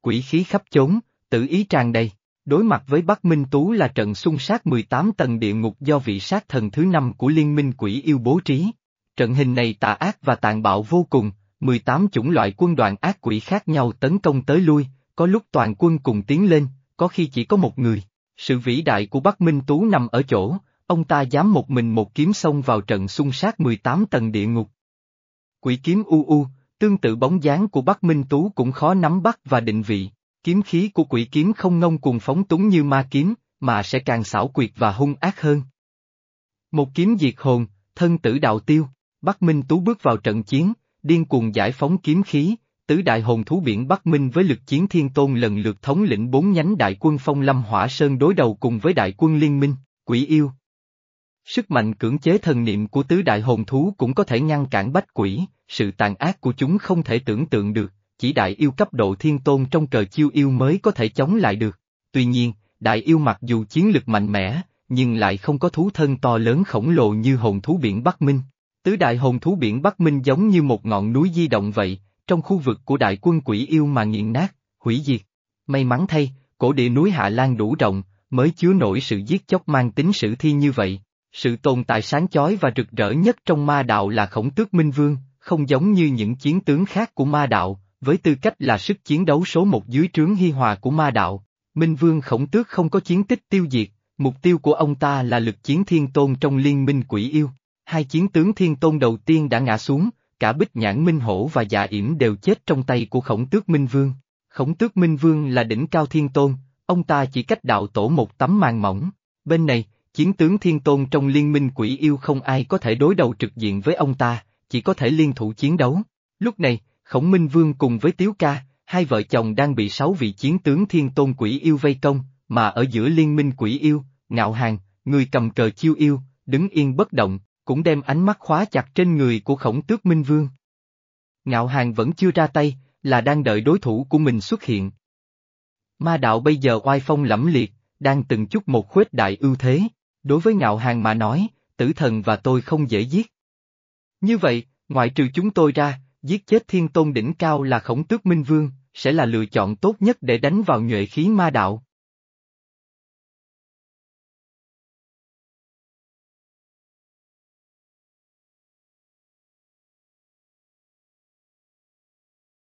Quỷ khí khắp chốn, tự ý tràn đầy, đối mặt với Bắc Minh Tú là trận xung sát 18 tầng địa ngục do vị sát thần thứ năm của liên minh quỷ yêu bố trí. Trận hình này tà ác và tàn bạo vô cùng, 18 chủng loại quân đoàn ác quỷ khác nhau tấn công tới lui, có lúc toàn quân cùng tiến lên, có khi chỉ có một người. Sự vĩ đại của Bắc Minh Tú nằm ở chỗ, ông ta dám một mình một kiếm xông vào trận xung sát 18 tầng địa ngục. Quỷ kiếm u u, tương tự bóng dáng của Bắc Minh Tú cũng khó nắm bắt và định vị, kiếm khí của quỷ kiếm không ngông cuồng phóng túng như ma kiếm, mà sẽ càng xảo quyệt và hung ác hơn. Một kiếm diệt hồn, thân tử đạo tiêu, Bắc Minh Tú bước vào trận chiến, điên cuồng giải phóng kiếm khí, tứ đại hồn thú biển Bắc Minh với lực chiến thiên tôn lần lượt thống lĩnh bốn nhánh đại quân phong lâm hỏa sơn đối đầu cùng với đại quân liên minh, quỷ yêu. Sức mạnh cưỡng chế thần niệm của tứ đại hồn thú cũng có thể ngăn cản bách quỷ, sự tàn ác của chúng không thể tưởng tượng được, chỉ đại yêu cấp độ thiên tôn trong cờ chiêu yêu mới có thể chống lại được. Tuy nhiên, đại yêu mặc dù chiến lực mạnh mẽ, nhưng lại không có thú thân to lớn khổng lồ như hồn thú biển Bắc Minh. Tứ đại hồn thú biển Bắc Minh giống như một ngọn núi di động vậy, trong khu vực của đại quân quỷ yêu mà nghiền nát, hủy diệt. May mắn thay, cổ địa núi Hạ Lan đủ rộng, mới chứa nổi sự giết chóc mang tính sử thi như vậy. Sự tồn tại sáng chói và rực rỡ nhất trong ma đạo là khổng tước minh vương, không giống như những chiến tướng khác của ma đạo, với tư cách là sức chiến đấu số một dưới trướng hi hòa của ma đạo. Minh vương khổng tước không có chiến tích tiêu diệt, mục tiêu của ông ta là lực chiến thiên tôn trong liên minh quỷ yêu. Hai chiến tướng thiên tôn đầu tiên đã ngã xuống, cả Bích Nhãn Minh Hổ và Dạ yểm đều chết trong tay của khổng tước Minh Vương. Khổng tước Minh Vương là đỉnh cao thiên tôn, ông ta chỉ cách đạo tổ một tấm màn mỏng. Bên này, chiến tướng thiên tôn trong liên minh quỷ yêu không ai có thể đối đầu trực diện với ông ta, chỉ có thể liên thủ chiến đấu. Lúc này, khổng minh vương cùng với Tiếu Ca, hai vợ chồng đang bị sáu vị chiến tướng thiên tôn quỷ yêu vây công, mà ở giữa liên minh quỷ yêu, ngạo hàng, người cầm cờ chiêu yêu, đứng yên bất động, cũng đem ánh mắt khóa chặt trên người của khổng tước minh vương. Ngạo hàng vẫn chưa ra tay, là đang đợi đối thủ của mình xuất hiện. Ma đạo bây giờ oai phong lẫm liệt, đang từng chút một khuếch đại ưu thế, đối với ngạo hàng mà nói, tử thần và tôi không dễ giết. Như vậy, ngoại trừ chúng tôi ra, giết chết thiên tôn đỉnh cao là khổng tước minh vương, sẽ là lựa chọn tốt nhất để đánh vào nhuệ khí ma đạo.